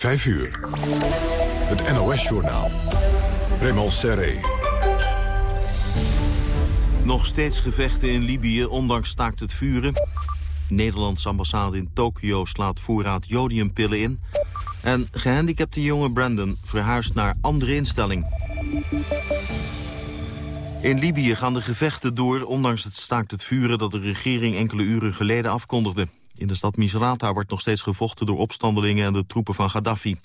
5 uur. Het NOS-journaal. Raymond Serré. Nog steeds gevechten in Libië, ondanks staakt het vuren. Nederlandse ambassade in Tokio slaat voorraad jodiumpillen in. En gehandicapte jonge Brandon verhuist naar andere instelling. In Libië gaan de gevechten door, ondanks het staakt het vuren... dat de regering enkele uren geleden afkondigde. In de stad Misrata wordt nog steeds gevochten door opstandelingen... en de troepen van Gaddafi.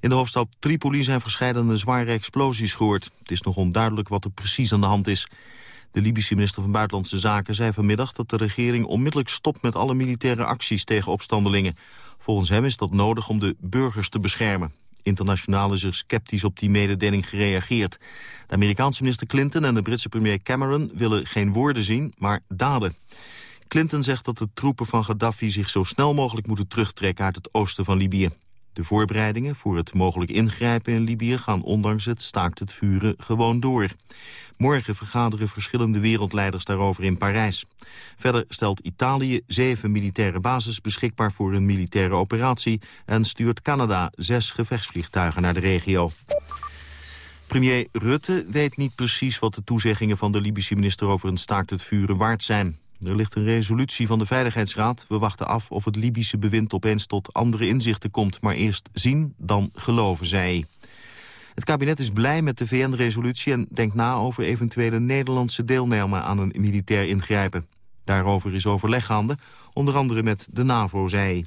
In de hoofdstad Tripoli zijn verschillende zware explosies gehoord. Het is nog onduidelijk wat er precies aan de hand is. De Libische minister van Buitenlandse Zaken zei vanmiddag... dat de regering onmiddellijk stopt met alle militaire acties tegen opstandelingen. Volgens hem is dat nodig om de burgers te beschermen. Internationaal is er sceptisch op die mededeling gereageerd. De Amerikaanse minister Clinton en de Britse premier Cameron willen geen woorden zien, maar daden. Clinton zegt dat de troepen van Gaddafi zich zo snel mogelijk moeten terugtrekken uit het oosten van Libië. De voorbereidingen voor het mogelijk ingrijpen in Libië gaan ondanks het staakt het vuren gewoon door. Morgen vergaderen verschillende wereldleiders daarover in Parijs. Verder stelt Italië zeven militaire bases beschikbaar voor een militaire operatie... en stuurt Canada zes gevechtsvliegtuigen naar de regio. Premier Rutte weet niet precies wat de toezeggingen van de Libische minister over een staakt het vuren waard zijn. Er ligt een resolutie van de Veiligheidsraad. We wachten af of het Libische bewind opeens tot andere inzichten komt. Maar eerst zien, dan geloven zij. Het kabinet is blij met de VN-resolutie en denkt na over eventuele Nederlandse deelname aan een militair ingrijpen. Daarover is overleg gaande, onder andere met de NAVO, zei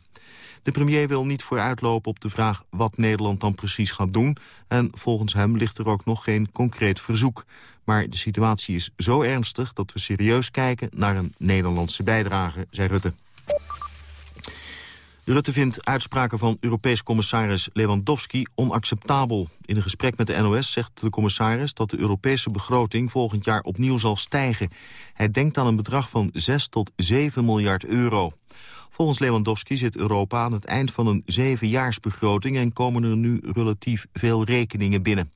De premier wil niet vooruitlopen op de vraag wat Nederland dan precies gaat doen. En volgens hem ligt er ook nog geen concreet verzoek. Maar de situatie is zo ernstig dat we serieus kijken naar een Nederlandse bijdrage, zei Rutte. Rutte vindt uitspraken van Europees commissaris Lewandowski onacceptabel. In een gesprek met de NOS zegt de commissaris dat de Europese begroting volgend jaar opnieuw zal stijgen. Hij denkt aan een bedrag van 6 tot 7 miljard euro. Volgens Lewandowski zit Europa aan het eind van een zevenjaarsbegroting... en komen er nu relatief veel rekeningen binnen.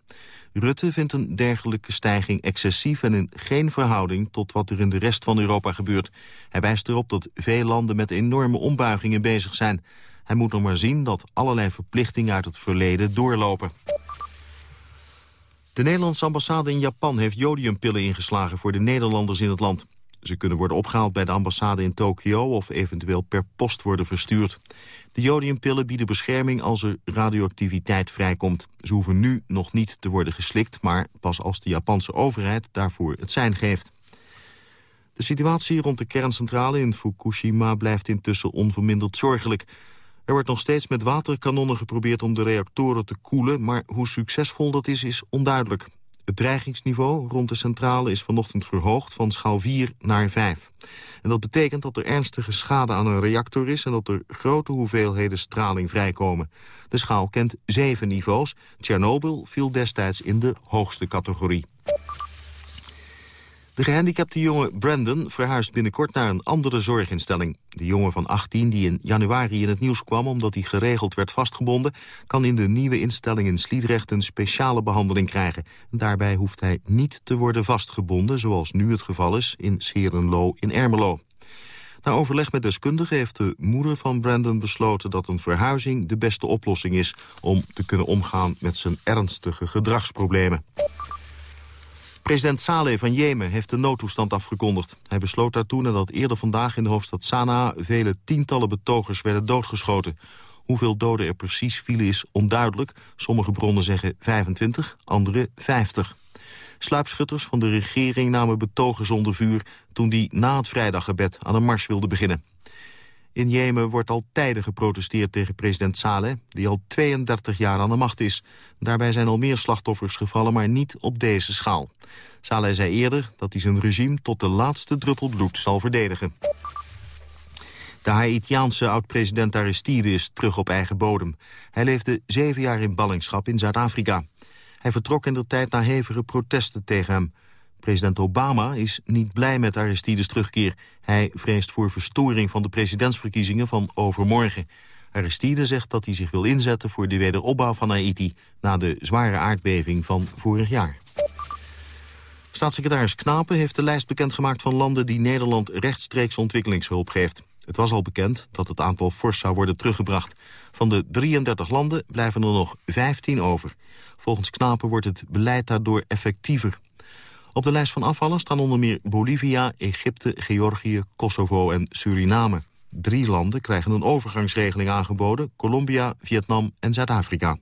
Rutte vindt een dergelijke stijging excessief en in geen verhouding tot wat er in de rest van Europa gebeurt. Hij wijst erop dat veel landen met enorme ombuigingen bezig zijn. Hij moet nog maar zien dat allerlei verplichtingen uit het verleden doorlopen. De Nederlandse ambassade in Japan heeft jodiumpillen ingeslagen voor de Nederlanders in het land. Ze kunnen worden opgehaald bij de ambassade in Tokio of eventueel per post worden verstuurd. De jodiumpillen bieden bescherming als er radioactiviteit vrijkomt. Ze hoeven nu nog niet te worden geslikt, maar pas als de Japanse overheid daarvoor het zijn geeft. De situatie rond de kerncentrale in Fukushima blijft intussen onverminderd zorgelijk. Er wordt nog steeds met waterkanonnen geprobeerd om de reactoren te koelen... maar hoe succesvol dat is, is onduidelijk. Het dreigingsniveau rond de centrale is vanochtend verhoogd van schaal 4 naar 5. En dat betekent dat er ernstige schade aan een reactor is... en dat er grote hoeveelheden straling vrijkomen. De schaal kent zeven niveaus. Tsjernobyl viel destijds in de hoogste categorie. De gehandicapte jongen Brandon verhuist binnenkort naar een andere zorginstelling. De jongen van 18 die in januari in het nieuws kwam omdat hij geregeld werd vastgebonden... kan in de nieuwe instelling in Sliedrecht een speciale behandeling krijgen. Daarbij hoeft hij niet te worden vastgebonden, zoals nu het geval is in Serenlo in Ermelo. Na overleg met deskundigen heeft de moeder van Brandon besloten dat een verhuizing de beste oplossing is om te kunnen omgaan met zijn ernstige gedragsproblemen. President Saleh van Jemen heeft de noodtoestand afgekondigd. Hij besloot daartoe nadat eerder vandaag in de hoofdstad Sanaa... vele tientallen betogers werden doodgeschoten. Hoeveel doden er precies vielen is onduidelijk. Sommige bronnen zeggen 25, andere 50. Sluipschutters van de regering namen betogers onder vuur... toen die na het vrijdaggebed aan een mars wilden beginnen. In Jemen wordt al tijden geprotesteerd tegen president Saleh... die al 32 jaar aan de macht is. Daarbij zijn al meer slachtoffers gevallen, maar niet op deze schaal. Saleh zei eerder dat hij zijn regime tot de laatste druppel bloed zal verdedigen. De Haitiaanse oud-president Aristide is terug op eigen bodem. Hij leefde zeven jaar in ballingschap in Zuid-Afrika. Hij vertrok in de tijd na hevige protesten tegen hem. President Obama is niet blij met Aristides terugkeer. Hij vreest voor verstoring van de presidentsverkiezingen van overmorgen. Aristide zegt dat hij zich wil inzetten voor de wederopbouw van Haiti... na de zware aardbeving van vorig jaar. Staatssecretaris Knapen heeft de lijst bekendgemaakt van landen... die Nederland rechtstreeks ontwikkelingshulp geeft. Het was al bekend dat het aantal fors zou worden teruggebracht. Van de 33 landen blijven er nog 15 over. Volgens Knapen wordt het beleid daardoor effectiever. Op de lijst van afvallen staan onder meer Bolivia, Egypte, Georgië, Kosovo en Suriname. Drie landen krijgen een overgangsregeling aangeboden. Colombia, Vietnam en Zuid-Afrika.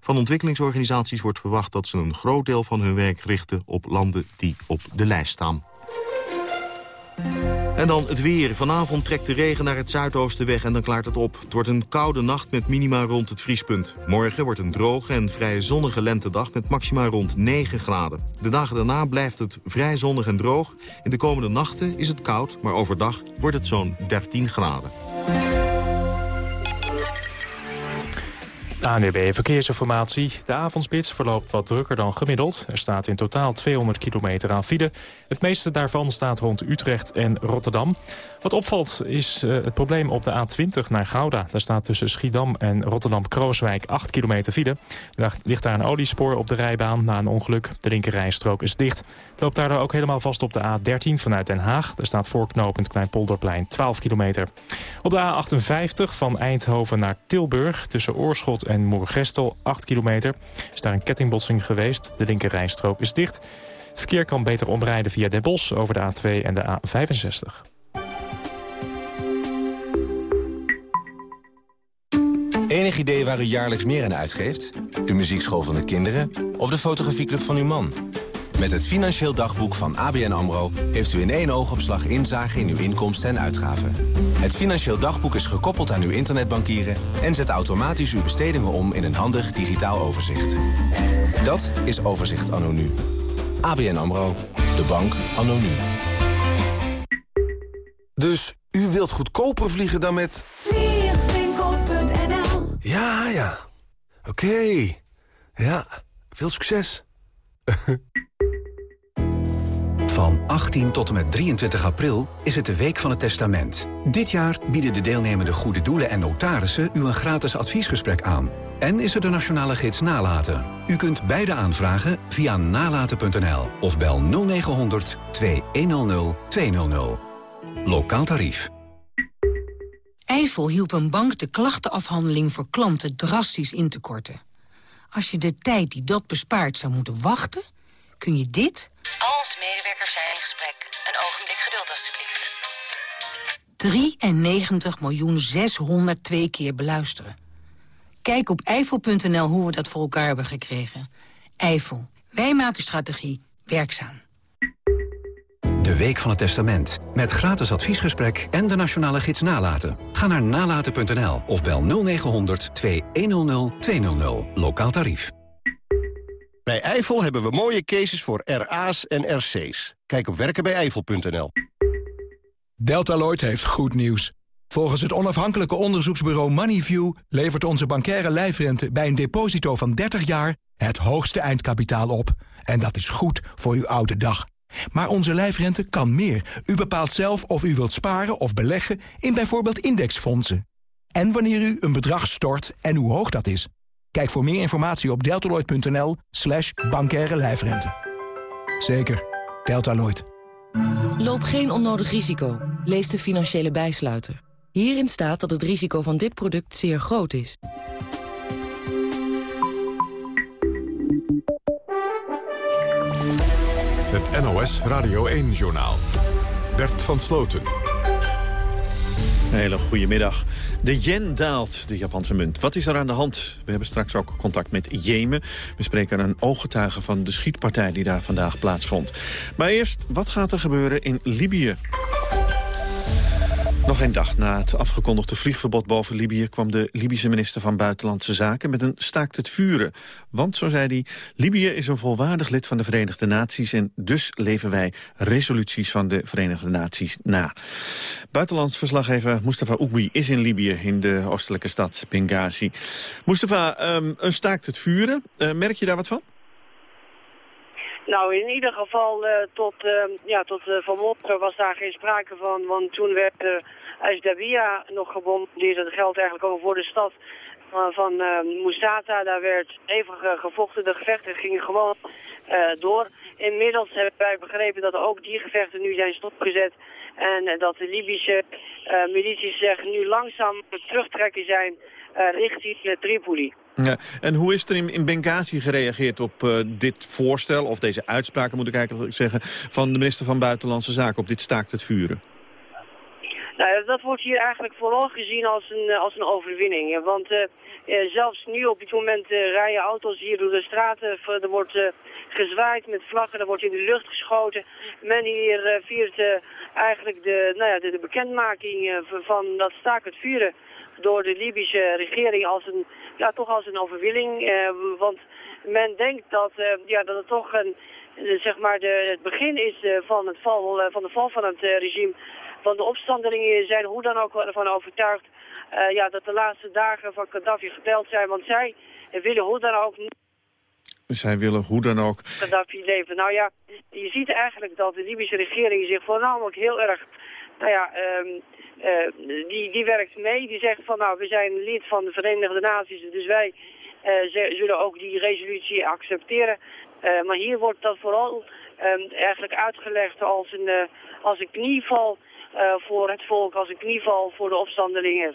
Van ontwikkelingsorganisaties wordt verwacht dat ze een groot deel van hun werk richten op landen die op de lijst staan. En dan het weer. Vanavond trekt de regen naar het zuidoosten weg en dan klaart het op. Het wordt een koude nacht met minima rond het vriespunt. Morgen wordt een droge en vrij zonnige lentedag met maxima rond 9 graden. De dagen daarna blijft het vrij zonnig en droog. In de komende nachten is het koud, maar overdag wordt het zo'n 13 graden. ANWB Verkeersinformatie. De avondspits verloopt wat drukker dan gemiddeld. Er staat in totaal 200 kilometer aan file. Het meeste daarvan staat rond Utrecht en Rotterdam. Wat opvalt is uh, het probleem op de A20 naar Gouda. Daar staat tussen Schiedam en Rotterdam-Krooswijk 8 kilometer file. Daar ligt daar een oliespoor op de rijbaan na een ongeluk. De linkerrijstrook is dicht. Het loopt daardoor ook helemaal vast op de A13 vanuit Den Haag. Daar staat voorknopend Kleinpolderplein 12 kilometer. Op de A58 van Eindhoven naar Tilburg tussen Oorschot en Moergestel 8 kilometer. Is daar een kettingbotsing geweest. De linkerrijstrook is dicht. Verkeer kan beter omrijden via Den Bosch over de A2 en de A65. Enig idee waar u jaarlijks meer aan uitgeeft? De muziekschool van de kinderen of de fotografieclub van uw man? Met het Financieel Dagboek van ABN AMRO... heeft u in één oogopslag inzage in uw inkomsten en uitgaven. Het Financieel Dagboek is gekoppeld aan uw internetbankieren... en zet automatisch uw bestedingen om in een handig digitaal overzicht. Dat is Overzicht Anno Nu. ABN AMRO. De bank Anno Nu. Dus u wilt goedkoper vliegen dan met... Vliegwinkel.nl Ja, ja. Oké. Ja, veel succes. Van 18 tot en met 23 april is het de Week van het Testament. Dit jaar bieden de deelnemende goede doelen en notarissen u een gratis adviesgesprek aan. En is er de nationale gids Nalaten. U kunt beide aanvragen via nalaten.nl of bel 0900 2100 200. Lokaal tarief. Eifel hielp een bank de klachtenafhandeling voor klanten drastisch in te korten. Als je de tijd die dat bespaart zou moeten wachten, kun je dit... Al onze medewerkers zijn in gesprek. Een ogenblik geduld, alstublieft. 93 miljoen 602 keer beluisteren. Kijk op eifel.nl hoe we dat voor elkaar hebben gekregen. Eifel, wij maken strategie werkzaam. De Week van het Testament. Met gratis adviesgesprek en de nationale gids Nalaten. Ga naar nalaten.nl of bel 0900 2100 200. Lokaal tarief. Bij Eifel hebben we mooie cases voor RA's en RC's. Kijk op werkenbijeifel.nl. Deltaloid heeft goed nieuws. Volgens het onafhankelijke onderzoeksbureau Moneyview... levert onze bankaire lijfrente bij een deposito van 30 jaar... het hoogste eindkapitaal op. En dat is goed voor uw oude dag. Maar onze lijfrente kan meer. U bepaalt zelf of u wilt sparen of beleggen in bijvoorbeeld indexfondsen. En wanneer u een bedrag stort en hoe hoog dat is. Kijk voor meer informatie op deltaloid.nl slash bankaire lijfrente. Zeker, Deltaloid. Loop geen onnodig risico. Lees de financiële bijsluiter. Hierin staat dat het risico van dit product zeer groot is. Het NOS Radio 1-journaal. Bert van Sloten. Een hele goede middag. De yen daalt, de Japanse munt. Wat is er aan de hand? We hebben straks ook contact met Jemen. We spreken een ooggetuige van de schietpartij die daar vandaag plaatsvond. Maar eerst, wat gaat er gebeuren in Libië? Nog een dag na het afgekondigde vliegverbod boven Libië... kwam de Libische minister van Buitenlandse Zaken met een staakt het vuren. Want, zo zei hij, Libië is een volwaardig lid van de Verenigde Naties... en dus leven wij resoluties van de Verenigde Naties na. Buitenlands verslaggever Mustafa Oegbi is in Libië... in de oostelijke stad Benghazi. Mustafa, um, een staakt het vuren. Uh, merk je daar wat van? Nou, in ieder geval uh, tot, uh, ja, tot uh, vanmorgen was daar geen sprake van. Want toen werd uh, Asdabia nog gebombardeerd. Dat geldt eigenlijk ook voor de stad. van, uh, Moussata, daar werd even gevochten. De gevechten gingen gewoon door. Inmiddels hebben wij begrepen dat ook die gevechten nu zijn stopgezet. En dat de Libische milities zich nu langzaam terugtrekken zijn richting Tripoli. Ja, en hoe is er in, in Benghazi gereageerd op dit voorstel... of deze uitspraken, moet ik eigenlijk zeggen... van de minister van Buitenlandse Zaken op dit staakt het vuren? Nou, dat wordt hier eigenlijk vooral gezien als een, als een overwinning. Want uh, zelfs nu op dit moment rijden auto's hier door de straten. Er wordt gezwaaid met vlaggen, er wordt in de lucht geschoten. Men hier viert eigenlijk de, nou ja, de, de bekendmaking van dat staakt het vuren door de Libische regering als een, ja, toch als een overwinning. Eh, want men denkt dat, eh, ja, dat het toch een, eh, zeg maar de, het begin is van, het val, van de val van het regime. Van de opstandelingen zijn hoe dan ook ervan overtuigd ja, dat de laatste dagen van Gaddafi geteld zijn. Want zij willen hoe dan ook zij willen hoe dan ook... Gaddafi leven. Nou ja, je ziet eigenlijk dat de Libische regering zich voornamelijk heel erg... Nou ja, um, uh, die, die werkt mee. Die zegt van nou, we zijn lid van de Verenigde Naties, dus wij uh, zullen ook die resolutie accepteren. Maar hier wordt dat vooral um, eigenlijk uitgelegd als een, als een knieval voor het volk, als een knieval voor de opstandelingen.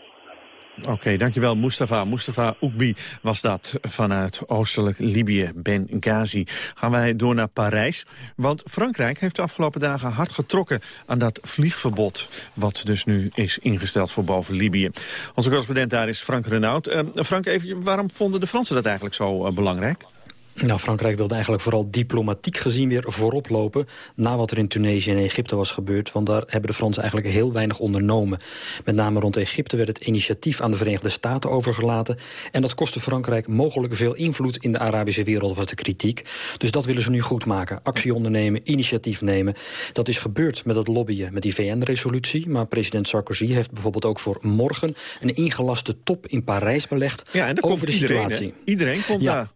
Oké, dankjewel Mustafa. Mustafa Oekbi was dat vanuit oostelijk Libië, Benghazi. Gaan wij door naar Parijs. Want Frankrijk heeft de afgelopen dagen hard getrokken aan dat vliegverbod... wat dus nu is ingesteld voor boven Libië. Onze correspondent daar is Frank Renaud. Uh, Frank, even, waarom vonden de Fransen dat eigenlijk zo uh, belangrijk? Nou, Frankrijk wilde eigenlijk vooral diplomatiek gezien weer voorop lopen... na wat er in Tunesië en Egypte was gebeurd. Want daar hebben de Fransen eigenlijk heel weinig ondernomen. Met name rond Egypte werd het initiatief aan de Verenigde Staten overgelaten. En dat kostte Frankrijk mogelijk veel invloed in de Arabische wereld, was de kritiek. Dus dat willen ze nu goed maken. Actie ondernemen, initiatief nemen. Dat is gebeurd met het lobbyen, met die VN-resolutie. Maar president Sarkozy heeft bijvoorbeeld ook voor morgen... een ingelaste top in Parijs belegd ja, en over de iedereen, situatie. Iedereen komt ja. daar.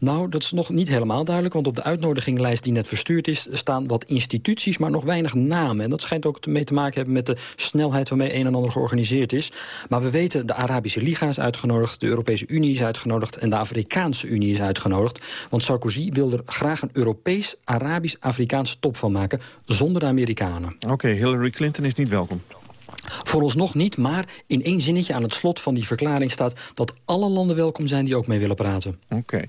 Nou, dat is nog niet helemaal duidelijk. Want op de uitnodiginglijst die net verstuurd is... staan wat instituties, maar nog weinig namen. En dat schijnt ook mee te maken hebben met de snelheid... waarmee een en ander georganiseerd is. Maar we weten, de Arabische Liga is uitgenodigd... de Europese Unie is uitgenodigd... en de Afrikaanse Unie is uitgenodigd. Want Sarkozy wil er graag een Europees-Arabisch-Afrikaanse top van maken... zonder de Amerikanen. Oké, Hillary Clinton is niet welkom. Vooralsnog niet, maar in één zinnetje aan het slot van die verklaring staat... dat alle landen welkom zijn die ook mee willen praten. Oké.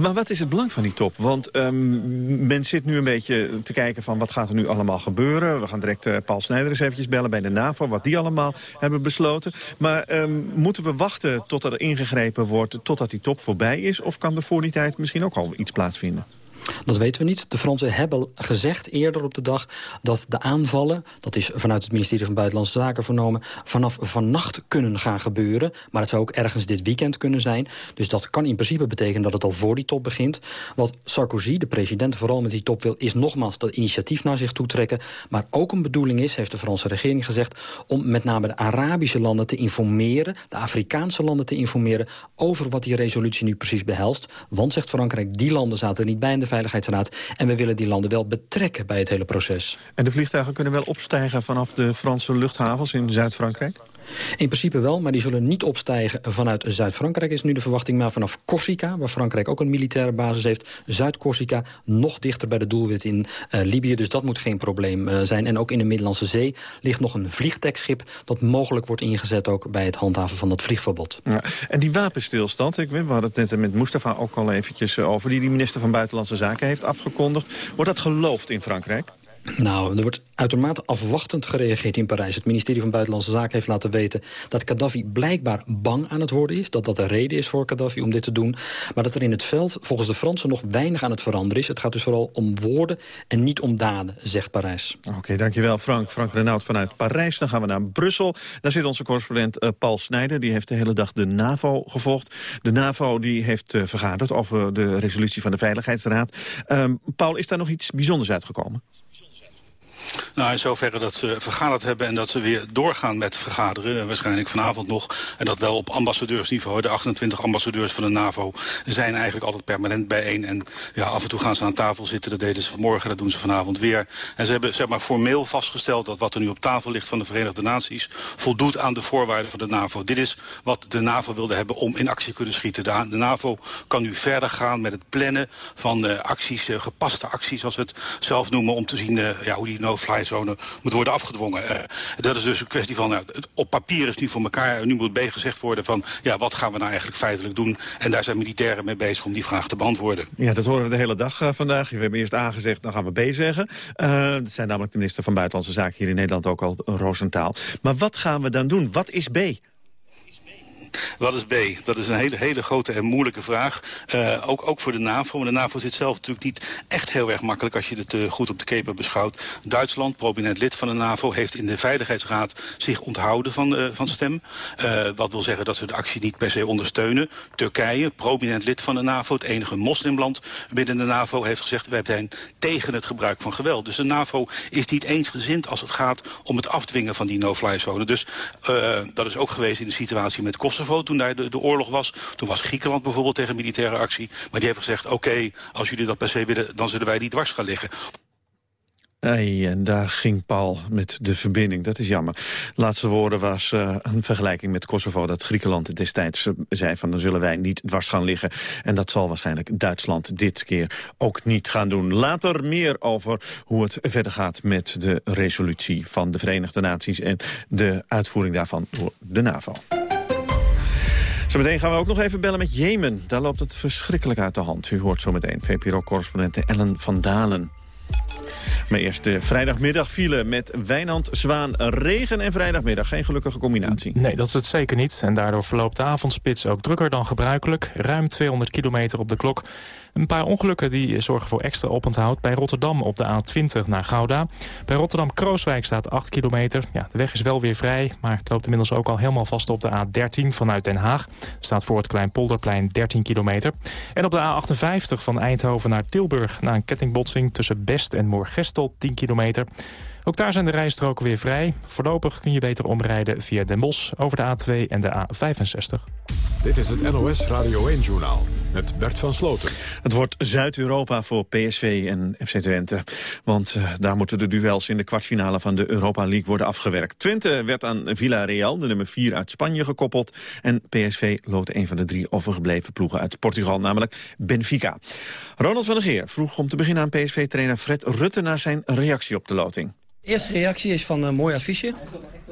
Maar wat is het belang van die top? Want um, men zit nu een beetje te kijken van wat gaat er nu allemaal gebeuren. We gaan direct uh, Paul Snijder eens eventjes bellen bij de NAVO... wat die allemaal hebben besloten. Maar um, moeten we wachten tot er ingegrepen wordt... totdat die top voorbij is? Of kan er voor die tijd misschien ook al iets plaatsvinden? Dat weten we niet. De Fransen hebben gezegd eerder op de dag dat de aanvallen... dat is vanuit het ministerie van Buitenlandse Zaken vernomen... vanaf vannacht kunnen gaan gebeuren. Maar het zou ook ergens dit weekend kunnen zijn. Dus dat kan in principe betekenen dat het al voor die top begint. Wat Sarkozy, de president, vooral met die top wil... is nogmaals dat initiatief naar zich toe trekken. Maar ook een bedoeling is, heeft de Franse regering gezegd... om met name de Arabische landen te informeren... de Afrikaanse landen te informeren... over wat die resolutie nu precies behelst. Want, zegt Frankrijk, die landen zaten er niet bij in de Veiligheidsraad. En we willen die landen wel betrekken bij het hele proces. En de vliegtuigen kunnen wel opstijgen vanaf de Franse luchthavens in Zuid-Frankrijk? In principe wel, maar die zullen niet opstijgen vanuit Zuid-Frankrijk... is nu de verwachting, maar vanaf Corsica... waar Frankrijk ook een militaire basis heeft. Zuid-Corsica, nog dichter bij de doelwit in uh, Libië. Dus dat moet geen probleem uh, zijn. En ook in de Middellandse Zee ligt nog een vliegtuigschip... dat mogelijk wordt ingezet ook bij het handhaven van dat vliegverbod. Ja, en die wapenstilstand, ik weet, we hadden het net met Mustafa ook al eventjes eh, over... die de minister van Buitenlandse Zaken heeft afgekondigd. Wordt dat geloofd in Frankrijk? Nou, er wordt uitermate afwachtend gereageerd in Parijs. Het ministerie van Buitenlandse Zaken heeft laten weten... dat Gaddafi blijkbaar bang aan het worden is. Dat dat de reden is voor Gaddafi om dit te doen. Maar dat er in het veld volgens de Fransen nog weinig aan het veranderen is. Het gaat dus vooral om woorden en niet om daden, zegt Parijs. Oké, dankjewel Frank. Frank Renaud vanuit Parijs. Dan gaan we naar Brussel. Daar zit onze correspondent uh, Paul Snijder. Die heeft de hele dag de NAVO gevolgd. De NAVO die heeft uh, vergaderd over de resolutie van de Veiligheidsraad. Uh, Paul, is daar nog iets bijzonders uitgekomen? Nou, in zoverre dat ze vergaderd hebben en dat ze weer doorgaan met vergaderen. Waarschijnlijk vanavond nog. En dat wel op ambassadeursniveau. De 28 ambassadeurs van de NAVO zijn eigenlijk altijd permanent bijeen. En ja, af en toe gaan ze aan tafel zitten. Dat deden ze vanmorgen, dat doen ze vanavond weer. En ze hebben zeg maar, formeel vastgesteld dat wat er nu op tafel ligt van de Verenigde Naties... voldoet aan de voorwaarden van de NAVO. Dit is wat de NAVO wilde hebben om in actie te kunnen schieten. De, NAVO kan nu verder gaan met het plannen van uh, acties, uh, gepaste acties... zoals we het zelf noemen, om te zien ja, hoe die no-fly zone moet worden afgedwongen. dat is dus een kwestie van, nou, op papier is nu voor elkaar... nu moet B gezegd worden van, ja, wat gaan we nou eigenlijk feitelijk doen? En daar zijn militairen mee bezig om die vraag te beantwoorden. Ja, dat horen we de hele dag vandaag. We hebben eerst A gezegd, dan gaan we B zeggen. dat zijn namelijk de minister van Buitenlandse Zaken hier in Nederland ook al, Roosentaal. Maar wat gaan we dan doen? Wat is B? Wat is B? Dat is een hele, hele grote en moeilijke vraag. Uh, ook, ook voor de NAVO. Maar de NAVO zit zelf natuurlijk niet echt heel erg makkelijk... als je het uh, goed op de keper beschouwt. Duitsland, prominent lid van de NAVO... heeft in de Veiligheidsraad zich onthouden van, uh, van stem. wat wil zeggen dat ze de actie niet per se ondersteunen. Turkije, prominent lid van de NAVO... het enige moslimland binnen de NAVO... heeft gezegd wij zijn tegen het gebruik van geweld. Dus de NAVO is niet eensgezind als het gaat om het afdwingen van die no-fly zone. Dus dat is ook geweest in de situatie met Kosovo toen daar de, de, oorlog was. Toen was Griekenland bijvoorbeeld tegen militaire actie. Maar die heeft gezegd, oké, als jullie dat per se willen... dan zullen wij niet dwars gaan liggen. En daar ging Paul met de verbinding. Dat is jammer. Laatste woorden was uh, een vergelijking met Kosovo... dat Griekenland destijds uh, zei van dan zullen wij niet dwars gaan liggen. En dat zal waarschijnlijk Duitsland dit keer ook niet gaan doen. Later meer over hoe het verder gaat met de resolutie van de Verenigde Naties... en de uitvoering daarvan door de NAVO. Zometeen gaan we ook nog even bellen met Jemen. Daar loopt het verschrikkelijk uit de hand. U hoort zometeen VPRO-correspondente Ellen van Dalen. Maar eerst de vrijdagmiddag file met Wijnand Zwaan. Regen en vrijdagmiddag, geen gelukkige combinatie. Nee, dat is het zeker niet. En daardoor verloopt de avondspits ook drukker dan gebruikelijk. Ruim 200 kilometer op de klok. Een paar ongelukken die zorgen voor extra oponthoud. Bij Rotterdam op de A20 naar Gouda. Bij Rotterdam-Krooswijk staat 8 kilometer. Ja, de weg is wel weer vrij, maar het loopt inmiddels ook al helemaal vast op de A13 vanuit Den Haag. Staat voor het Kleinpolderplein 13 kilometer. En op de A58 van Eindhoven naar Tilburg... na een kettingbotsing tussen Best en Moorgestel 10 kilometer... Ook daar zijn de rijstroken weer vrij. Voorlopig kun je beter omrijden via Den Bosch over de A2 en de A65. Dit is het NOS Radio 1-journaal met Bert van Sloten. Het wordt Zuid-Europa voor PSV en FC Twente. Want uh, daar moeten de duels in de kwartfinale van de Europa League worden afgewerkt. Twente werd aan Villarreal, de nummer 4 uit Spanje, gekoppeld. En PSV loot een van de drie overgebleven ploegen uit Portugal, namelijk Benfica. Ronald van der Geer vroeg om te beginnen aan PSV-trainer Fred Rutte... naar zijn reactie op de loting. Eerste reactie is van een mooi adviesje.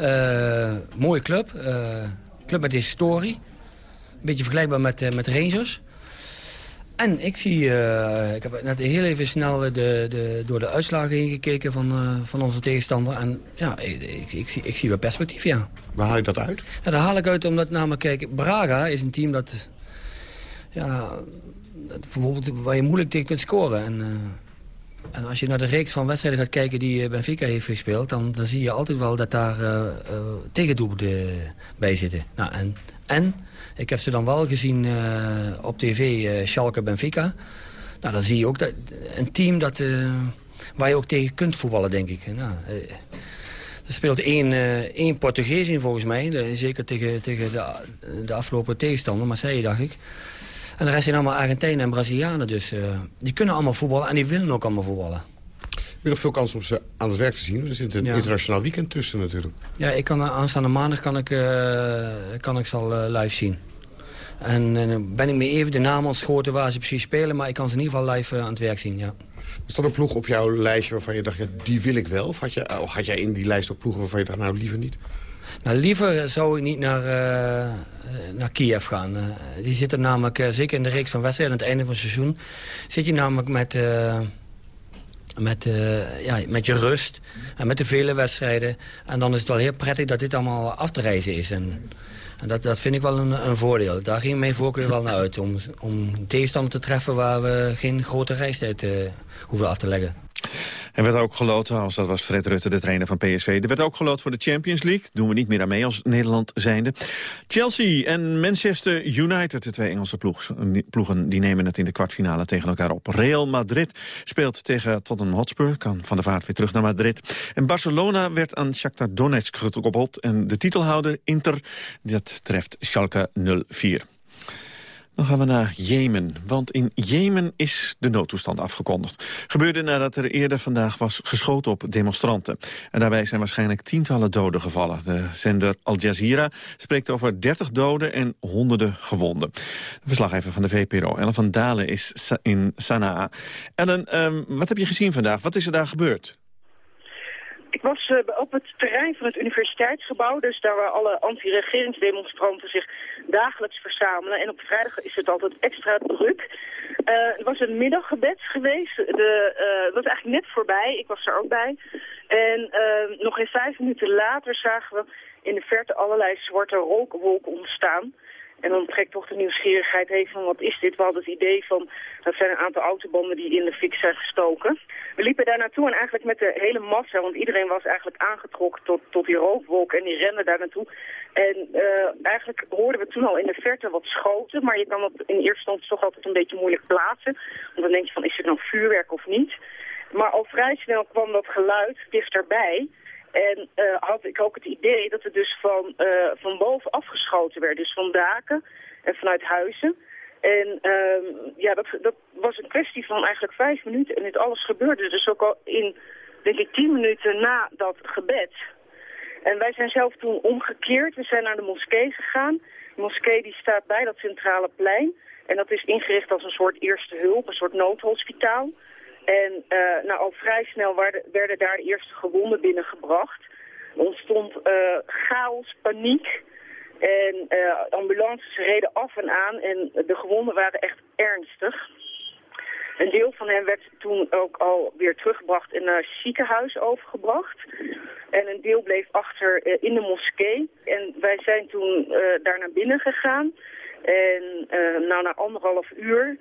Uh, mooie club. Uh, club met historie. Een beetje vergelijkbaar met, uh, met Rangers. En ik zie, ik heb net heel even snel de, de, door de uitslagen heen gekeken van, van onze tegenstander. En ja, ik, ik, ik, zie, ik zie wel perspectief, ja. Waar haal je dat uit? Ja, daar haal ik uit omdat namelijk, kijk, Braga is een team dat... Ja, dat bijvoorbeeld waar je moeilijk tegen kunt scoren. En, en als je naar de reeks van wedstrijden gaat kijken die eh, Benfica heeft gespeeld... dan, dan zie je altijd wel dat daar uh, uh, tegendoelpunten bij zitten. Nou, en, en ik heb ze dan wel gezien uh, op tv, uh, Schalke Benfica. Nou, dan zie je ook dat, een team dat, uh, waar je ook tegen kunt voetballen, denk ik. Nou, er speelt één, één Portugees in volgens mij. Zeker tegen, tegen de, de afgelopen tegenstander, Marseille, dacht ik. En de rest zijn allemaal Argentijnen en Brazilianen. Dus die kunnen allemaal voetballen en die willen ook allemaal voetballen. Je hebt nog veel kans om ze aan het werk te zien. Er zit een ja. internationaal weekend tussen natuurlijk. Ja, ik kan, aanstaande maandag kan ik, uh, kan ik ze al uh, live zien. En dan ben ik me even de naam ontschoten waar ze precies spelen... maar ik kan ze in ieder geval live aan het werk zien, ja. Is dat een ploeg op jouw lijstje waarvan je dacht... Ja, die wil ik wel? Of had, je, of had jij in die lijst ook ploegen waarvan je dacht... nou, liever niet? Nou, liever zou ik niet naar, uh, naar Kiev gaan. Uh, die zitten namelijk, uh, zeker in de reeks van wedstrijden... aan het einde van het seizoen... zit je namelijk met, met, ja, met je rust en met de vele wedstrijden. En dan is het wel heel prettig dat dit allemaal af te reizen is. En, en dat, dat vind ik wel een, een voordeel. Daar ging mijn voorkeur wel naar uit. Om, om tegenstander te treffen waar we geen grote reistijd hoeven af te leggen. Er werd ook geloot, als dat was Fred Rutte, de trainer van PSV. Er werd ook geloot voor de Champions League. Doen we niet meer aan mee als Nederland zijnde. Chelsea en Manchester United, de twee Engelse ploegen... die nemen het in de kwartfinale tegen elkaar op. Real Madrid speelt tegen Tottenham Hotspur. Kan van de vaart weer terug naar Madrid. En Barcelona werd aan Shakhtar Donetsk gekoppeld. En de titelhouder Inter, dat treft Schalke 04. Dan gaan we naar Jemen, want in Jemen is de noodtoestand afgekondigd. Gebeurde nadat er eerder vandaag was geschoten op demonstranten. En daarbij zijn waarschijnlijk tientallen doden gevallen. De zender Al Jazeera spreekt over 30 doden en honderden gewonden. De verslaggever van de VPRO, Ellen van Dalen, is in Sanaa. Ellen, um, wat heb je gezien vandaag? Wat is er daar gebeurd? Ik was uh, op het terrein van het universiteitsgebouw, dus daar waar alle anti-regeringsdemonstranten zich dagelijks verzamelen. En op vrijdag is het altijd extra druk. Uh, er was een middaggebed geweest. De, uh, het was eigenlijk net voorbij. Ik was er ook bij. En nog geen vijf minuten later zagen we in de verte allerlei zwarte rookwolken ontstaan. En dan trekt toch de nieuwsgierigheid heen van wat is dit? We hadden het idee van, dat zijn een aantal autobanden die in de fik zijn gestoken. We liepen daar naartoe en eigenlijk met de hele massa, want iedereen was eigenlijk aangetrokken tot, tot die rookwolk en die renden daar naartoe. En uh, eigenlijk hoorden we toen al in de verte wat schoten, maar je kan dat in eerste instantie toch altijd een beetje moeilijk plaatsen. Want dan denk je van, is het nou vuurwerk of niet? Maar al vrij snel kwam dat geluid dichterbij. En uh, had ik ook het idee dat het dus van, uh, van boven afgeschoten werd. Dus van daken en vanuit huizen. En uh, ja, dat, dat was een kwestie van eigenlijk vijf minuten. En dit alles gebeurde dus ook al in, denk ik, tien minuten na dat gebed. En wij zijn zelf toen omgekeerd. We zijn naar de moskee gegaan. De moskee die staat bij dat centrale plein. En dat is ingericht als een soort eerste hulp, een soort noodhospitaal. En uh, nou, al vrij snel werden, daar de eerste gewonden binnengebracht. Er ontstond uh, chaos, paniek. En uh, ambulances reden af en aan en de gewonden waren echt ernstig. Een deel van hen werd toen ook al weer teruggebracht en naar het ziekenhuis overgebracht. En een deel bleef achter in de moskee. En wij zijn toen uh, daar naar binnen gegaan. En uh, nou, na anderhalf uur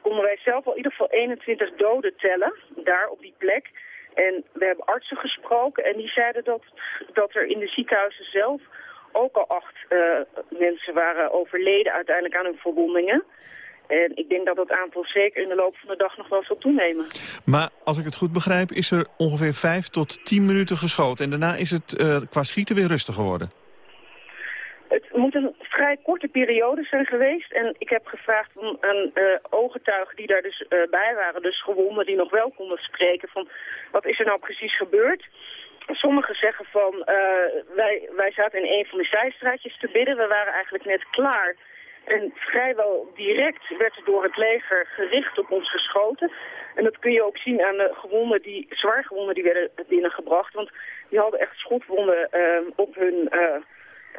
konden wij zelf al in ieder geval 21 doden tellen, daar op die plek. En we hebben artsen gesproken en die zeiden dat, dat er in de ziekenhuizen zelf ook al acht mensen waren overleden uiteindelijk aan hun verwondingen. En ik denk dat dat aantal zeker in de loop van de dag nog wel zal toenemen. Maar als ik het goed begrijp is er ongeveer vijf tot tien minuten geschoten. En daarna is het uh, qua schieten weer rustig geworden. Het moet een vrij korte periode zijn geweest. En ik heb gevraagd aan uh, ooggetuigen die daar dus uh, bij waren, dus gewonden die nog wel konden spreken, van wat is er nou precies gebeurd? Sommigen zeggen van, wij, wij zaten in een van de zijstraatjes te bidden, we waren eigenlijk net klaar. En vrijwel direct werd er door het leger gericht op ons geschoten. En dat kun je ook zien aan de gewonden, die, zwaar gewonden die werden binnengebracht. Want die hadden echt schotwonden op hun uh,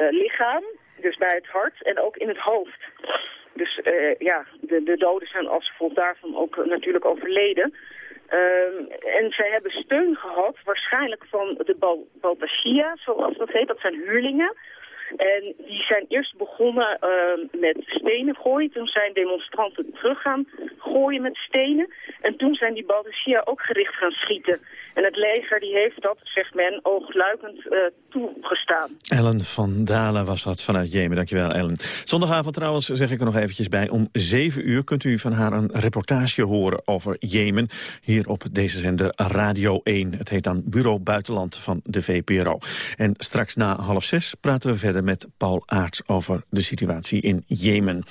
lichaam, dus bij het hart en ook in het hoofd. Dus uh, ja, de, de doden zijn als gevolg daarvan ook natuurlijk overleden. Um, en zij hebben steun gehad, waarschijnlijk van de Bal Baltashia, zoals dat heet. Dat zijn huurlingen. En die zijn eerst begonnen uh, met stenen gooien. Toen zijn demonstranten terug gaan gooien met stenen. En toen zijn die Baltashia ook gericht gaan schieten. En het leger die heeft dat, zegt men, oogluikend uh, toegestaan. Ellen van Dalen was dat vanuit Jemen. Dankjewel, Ellen. Zondagavond trouwens zeg ik er nog eventjes bij. Om zeven uur kunt u van haar een reportage horen over Jemen. Hier op deze zender Radio 1. Het heet dan Bureau Buitenland van de VPRO. En straks na half zes praten we verder met Paul Aarts over de situatie in Jemen.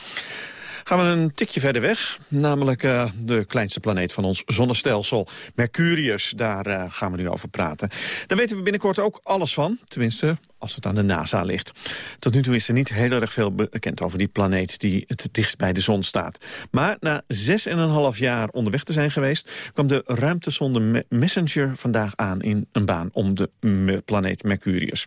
Gaan we een tikje verder weg, namelijk uh, de kleinste planeet van ons zonnestelsel, Mercurius. Daar uh, gaan we nu over praten. Daar weten we binnenkort ook alles van, tenminste als het aan de NASA ligt. Tot nu toe is er niet heel erg veel bekend over die planeet die het dichtst bij de zon staat. Maar na zes en een half jaar onderweg te zijn geweest... kwam de ruimtesonde Messenger vandaag aan in een baan om de planeet Mercurius.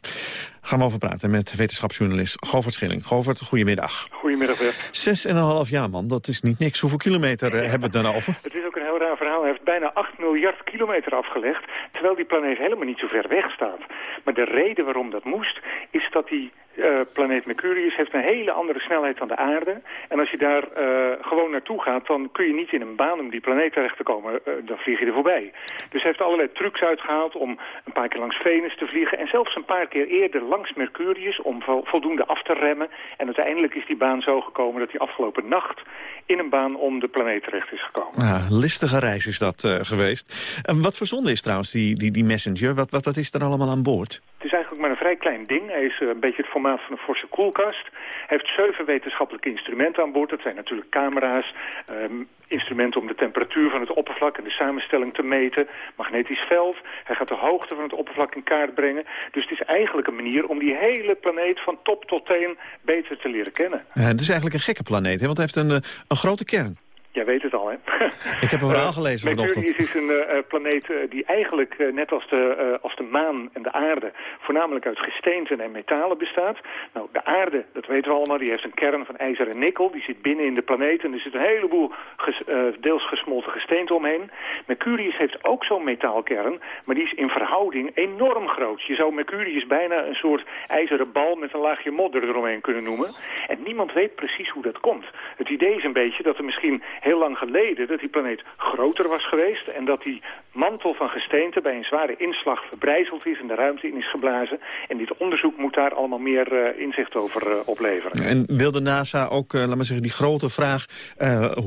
Gaan we over praten met wetenschapsjournalist Govert Schilling. Govert, goedemiddag. Goedemiddag, Bert. Zes en een half jaar, man. Dat is niet niks. Hoeveel kilometer ja. hebben we het dan over? Het is ook een heel raar verhaal. Bijna 8 miljard kilometer afgelegd... terwijl die planeet helemaal niet zo ver weg staat. Maar de reden waarom dat moest, is dat hij uh, planeet Mercurius heeft een hele andere snelheid dan de aarde. En als je daar uh, gewoon naartoe gaat, dan kun je niet in een baan om die planeet terecht te komen. Uh, dan vlieg je er voorbij. Dus hij heeft allerlei trucs uitgehaald om een paar keer langs Venus te vliegen. En zelfs een paar keer eerder langs Mercurius om vo voldoende af te remmen. En uiteindelijk is die baan zo gekomen dat hij afgelopen nacht in een baan om de planeet terecht is gekomen. Ja, listige reis is dat geweest. En wat voor zonde is trouwens die, die, die Messenger? Wat, wat, wat is er allemaal aan boord? Het is eigenlijk een vrij klein ding. Hij is een beetje het formaat van een forse koelkast. Hij heeft zeven wetenschappelijke instrumenten aan boord. Dat zijn natuurlijk camera's, um, instrumenten om de temperatuur van het oppervlak en de samenstelling te meten, magnetisch veld. Hij gaat de hoogte van het oppervlak in kaart brengen. Dus het is eigenlijk een manier om die hele planeet van top tot teen beter te leren kennen. Ja, het is eigenlijk een gekke planeet, hè? want hij heeft een, een grote kern. Jij weet het al, hè? Ik heb een verhaal gelezen uh, Mercurius is een uh, planeet uh, die eigenlijk, net als de, als de maan en de aarde... voornamelijk uit gesteenten en metalen bestaat. Nou, de aarde, dat weten we allemaal, die heeft een kern van ijzer en nikkel. Die zit binnen in de planeet en er zit een heleboel ges, deels gesmolten gesteente omheen. Mercurius heeft ook zo'n metaalkern, maar die is in verhouding enorm groot. Je zou Mercurius bijna een soort ijzeren bal met een laagje modder eromheen kunnen noemen. En niemand weet precies hoe dat komt. Het idee is een beetje dat er misschien heel lang geleden dat die planeet groter was geweest... en dat die mantel van gesteente bij een zware inslag verbrijzeld is... en de ruimte in is geblazen. En dit onderzoek moet daar allemaal meer uh, inzicht over uh, opleveren. En wil de NASA ook, uh, laat maar zeggen, die grote vraag...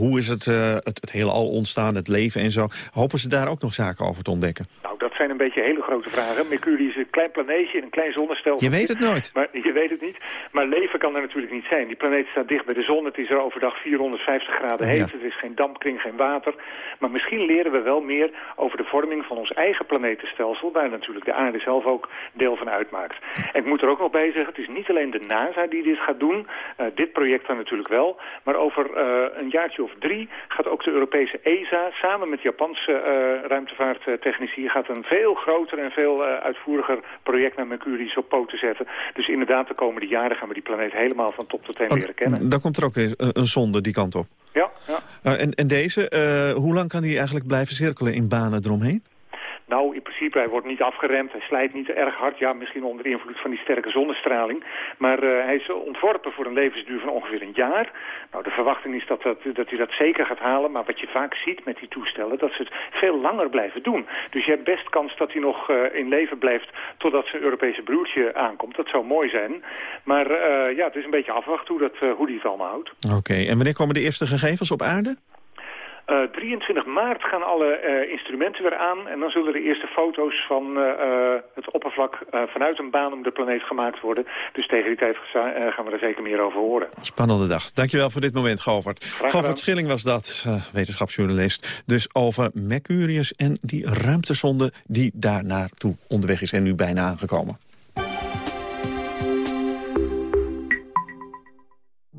hoe is het, het, het hele al ontstaan, het leven en zo... hopen ze daar ook nog zaken over te ontdekken? Nou, dat zijn een beetje hele grote vragen. Mercurius is een klein planeetje in een klein zonnestelsel. Je weet het nooit. Maar, je weet het niet. Maar leven kan er natuurlijk niet zijn. Die planeet staat dicht bij de zon. Het is er overdag 450 graden heet. Ja. Het is geen dampkring, geen water. Maar misschien leren we wel meer over de vorming van ons eigen planetenstelsel... waar natuurlijk de aarde zelf ook deel van uitmaakt. En ik moet er ook nog bij zeggen, het is niet alleen de NASA die dit gaat doen. Uh, dit project dan natuurlijk wel. Maar over uh, een jaartje of drie gaat ook de Europese ESA... samen met Japanse uh, ruimtevaarttechnici... gaat een veel groter en veel uitvoeriger project naar Mercurius op poten zetten. Dus inderdaad, de komende jaren gaan we die planeet helemaal van top tot teen leren kennen. Dan komt er ook weer een zonde die kant op. Uh, en, en deze, uh, hoe lang kan die eigenlijk blijven cirkelen in banen eromheen? In principe, hij wordt niet afgeremd. Hij slijt niet erg hard. Ja, misschien onder invloed van die sterke zonnestraling. Maar uh, hij is ontworpen voor een levensduur van ongeveer een jaar. Nou, de verwachting is dat, dat, dat hij dat zeker gaat halen. Maar wat je vaak ziet met die toestellen, dat ze het veel langer blijven doen. Dus je hebt best kans dat hij nog uh, in leven blijft totdat zijn Europese broertje aankomt. Dat zou mooi zijn. Maar uh, ja, het is een beetje afwachten hoe, die het allemaal houdt. Oké, en wanneer komen de eerste gegevens op aarde? Uh, 23 maart gaan alle uh, instrumenten weer aan en dan zullen de eerste foto's van uh, het oppervlak vanuit een baan om de planeet gemaakt worden. Dus tegen die tijd gaan we er zeker meer over horen. Spannende dag. Dankjewel voor dit moment, Govert. Govert Schilling was dat, wetenschapsjournalist. Dus over Mercurius en die ruimtesonde die daar naartoe onderweg is en nu bijna aangekomen.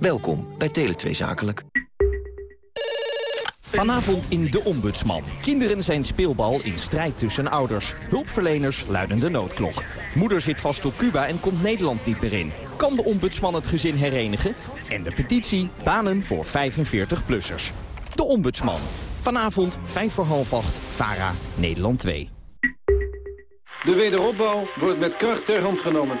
Welkom bij Tele2 Zakelijk. Vanavond in De Ombudsman. Kinderen zijn speelbal in strijd tussen ouders. Hulpverleners luiden de noodklok. Moeder zit vast op Cuba en komt Nederland niet meer in. Kan de ombudsman het gezin herenigen? En de petitie Banen voor 45-plussers. De Ombudsman. Vanavond 5 voor half 8, VARA, Nederland 2. De wederopbouw wordt met kracht ter hand genomen.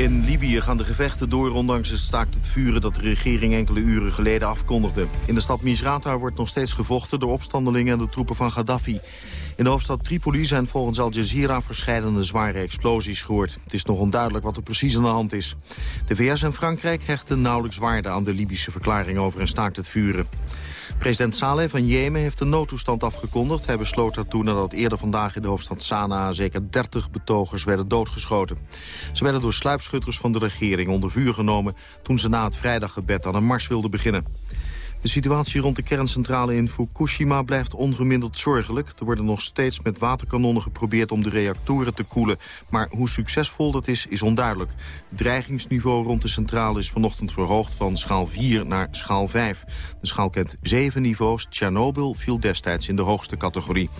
In Libië gaan de gevechten door, ondanks het staakt het vuren dat de regering enkele uren geleden afkondigde. In de stad Misrata wordt nog steeds gevochten door opstandelingen en de troepen van Gaddafi. In de hoofdstad Tripoli zijn volgens Al Jazeera verschillende zware explosies gehoord. Het is nog onduidelijk wat er precies aan de hand is. De VS en Frankrijk hechten nauwelijks waarde aan de Libische verklaring over een staakt het vuren. President Saleh van Jemen heeft de noodtoestand afgekondigd. Hij besloot daartoe nadat eerder vandaag in de hoofdstad Sanaa... zeker 30 betogers werden doodgeschoten. Ze werden door sluipschutters van de regering onder vuur genomen... toen ze na het vrijdaggebed aan een mars wilden beginnen. De situatie rond de kerncentrale in Fukushima blijft onverminderd zorgelijk. Er worden nog steeds met waterkanonnen geprobeerd om de reactoren te koelen. Maar hoe succesvol dat is, is onduidelijk. Het dreigingsniveau rond de centrale is vanochtend verhoogd van schaal 4 naar schaal 5. De schaal kent zeven niveaus. Tsjernobyl viel destijds in de hoogste categorie.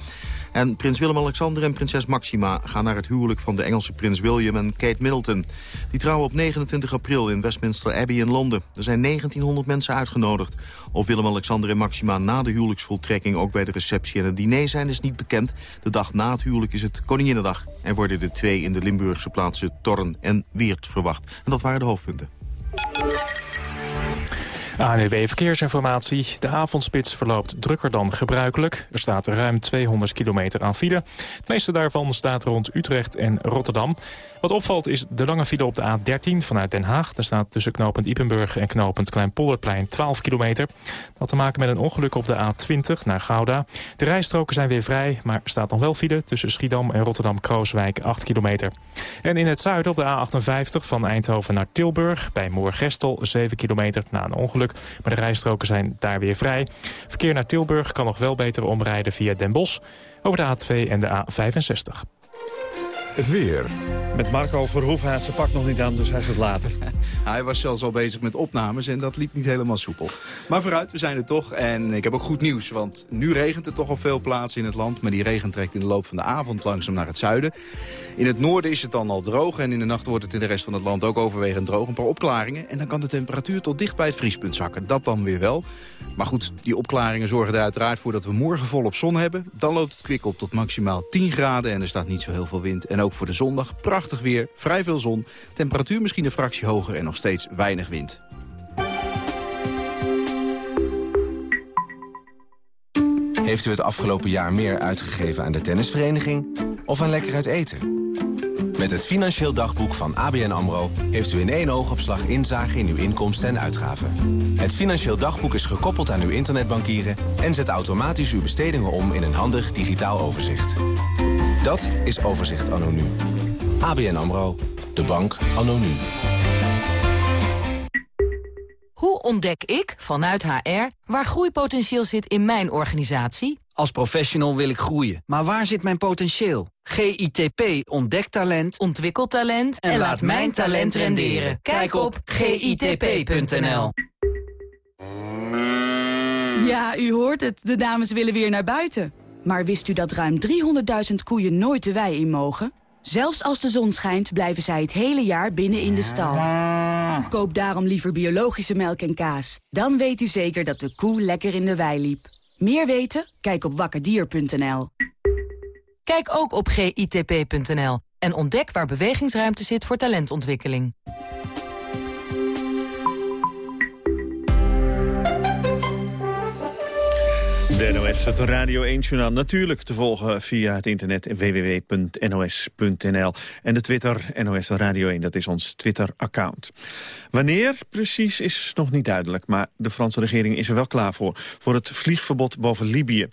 En prins Willem-Alexander en prinses Maxima gaan naar het huwelijk van de Engelse prins William en Kate Middleton. Die trouwen op 29 april in Westminster Abbey in Londen. Er zijn 1900 mensen uitgenodigd. Of Willem-Alexander en Maxima na de huwelijksvoltrekking ook bij de receptie en het diner zijn is niet bekend. De dag na het huwelijk is het Koninginnedag en worden de twee in de Limburgse plaatsen Torren en Weert verwacht. En dat waren de hoofdpunten. ANWB Verkeersinformatie. De avondspits verloopt drukker dan gebruikelijk. Er staat ruim 200 kilometer aan file. Het meeste daarvan staat rond Utrecht en Rotterdam. Wat opvalt is de lange file op de A13 vanuit Den Haag. Daar staat tussen knooppunt Ipenburg en knooppunt Kleinpolderplein 12 kilometer. Dat had te maken met een ongeluk op de A20 naar Gouda. De rijstroken zijn weer vrij, maar er staat nog wel file... tussen Schiedam en Rotterdam-Krooswijk 8 kilometer. En in het zuiden op de A58 van Eindhoven naar Tilburg... bij Moorgestel 7 kilometer na een ongeluk. Maar de rijstroken zijn daar weer vrij. Verkeer naar Tilburg kan nog wel beter omrijden via Den Bosch... over de A2 en de A65. Het weer. Met Marco Verhoeven, hij zijn pak nog niet aan, dus hij het later. hij was zelfs al bezig met opnames en dat liep niet helemaal soepel. Maar vooruit, we zijn er toch. En ik heb ook goed nieuws, want nu regent het toch op veel plaatsen in het land. Maar die regen trekt in de loop van de avond langzaam naar het zuiden. In het noorden is het dan al droog en in de nacht wordt het in de rest van het land ook overwegend droog. Een paar opklaringen en dan kan de temperatuur tot dicht bij het vriespunt zakken. Dat dan weer wel. Maar goed, die opklaringen zorgen er uiteraard voor dat we morgen volop zon hebben. Dan loopt het kwik op tot maximaal 10 graden en er staat niet zo heel veel wind. En ook voor de zondag prachtig weer, vrij veel zon. Temperatuur misschien een fractie hoger en nog steeds weinig wind. Heeft u het afgelopen jaar meer uitgegeven aan de tennisvereniging of aan lekker uit eten? Met het Financieel Dagboek van ABN AMRO... heeft u in één oogopslag inzage in uw inkomsten en uitgaven. Het Financieel Dagboek is gekoppeld aan uw internetbankieren... en zet automatisch uw bestedingen om in een handig digitaal overzicht. Dat is Overzicht Anno Nu. ABN AMRO. De bank Anno Nu. Hoe ontdek ik, vanuit HR, waar groeipotentieel zit in mijn organisatie? Als professional wil ik groeien, maar waar zit mijn potentieel? GITP ontdekt talent, ontwikkelt talent en, laat mijn talent renderen. Kijk op gitp.nl. Ja, u hoort het. De dames willen weer naar buiten. Maar wist u dat ruim 300.000 koeien nooit de wei in mogen? Zelfs als de zon schijnt, blijven zij het hele jaar binnen in de stal. Koop daarom liever biologische melk en kaas. Dan weet u zeker dat de koe lekker in de wei liep. Meer weten? Kijk op wakkerdier.nl. Kijk ook op gitp.nl en ontdek waar bewegingsruimte zit voor talentontwikkeling. De NOS, het Radio 1-journaal, natuurlijk te volgen via het internet www.nos.nl. En de Twitter, NOS Radio 1, dat is ons Twitter-account. Wanneer precies is nog niet duidelijk, maar de Franse regering is er wel klaar voor. Voor het vliegverbod boven Libië.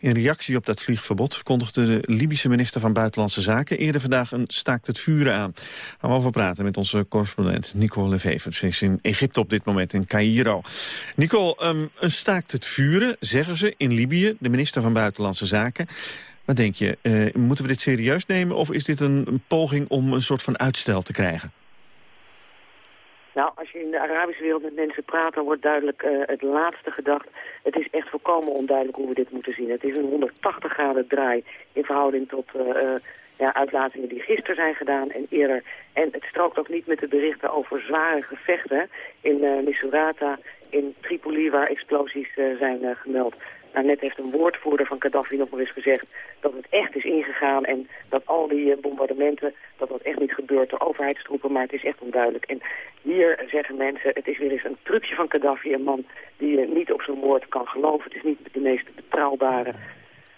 In reactie op dat vliegverbod kondigde de Libische minister van Buitenlandse Zaken eerder vandaag een staakt het vuren aan. Gaan we over praten met onze correspondent Nicole Lefevert. Ze is in Egypte op dit moment, in Cairo. Nicole, um, een staakt het vuren, zeggen ze, in Libië, de minister van Buitenlandse Zaken. Wat denk je, uh, moeten we dit serieus nemen of is dit een, een, poging om een soort van uitstel te krijgen? Nou, als je in de Arabische wereld met mensen praat, dan wordt duidelijk uh, het laatste gedacht. Het is echt volkomen onduidelijk hoe we dit moeten zien. Het is een 180 graden draai in verhouding tot uh, ja, uitlatingen die gisteren zijn gedaan en eerder. En het strookt ook niet met de berichten over zware gevechten in Misurata, in Tripoli, waar explosies zijn gemeld. Nou, net heeft een woordvoerder van Gaddafi nog maar eens gezegd dat het echt is ingegaan en dat al die eh, bombardementen, dat dat echt niet gebeurt door overheidstroepen, maar het is echt onduidelijk. En hier zeggen mensen, het is weer eens een trucje van Gaddafi, een man die je niet op zijn woord kan geloven. Het is niet de meest betrouwbare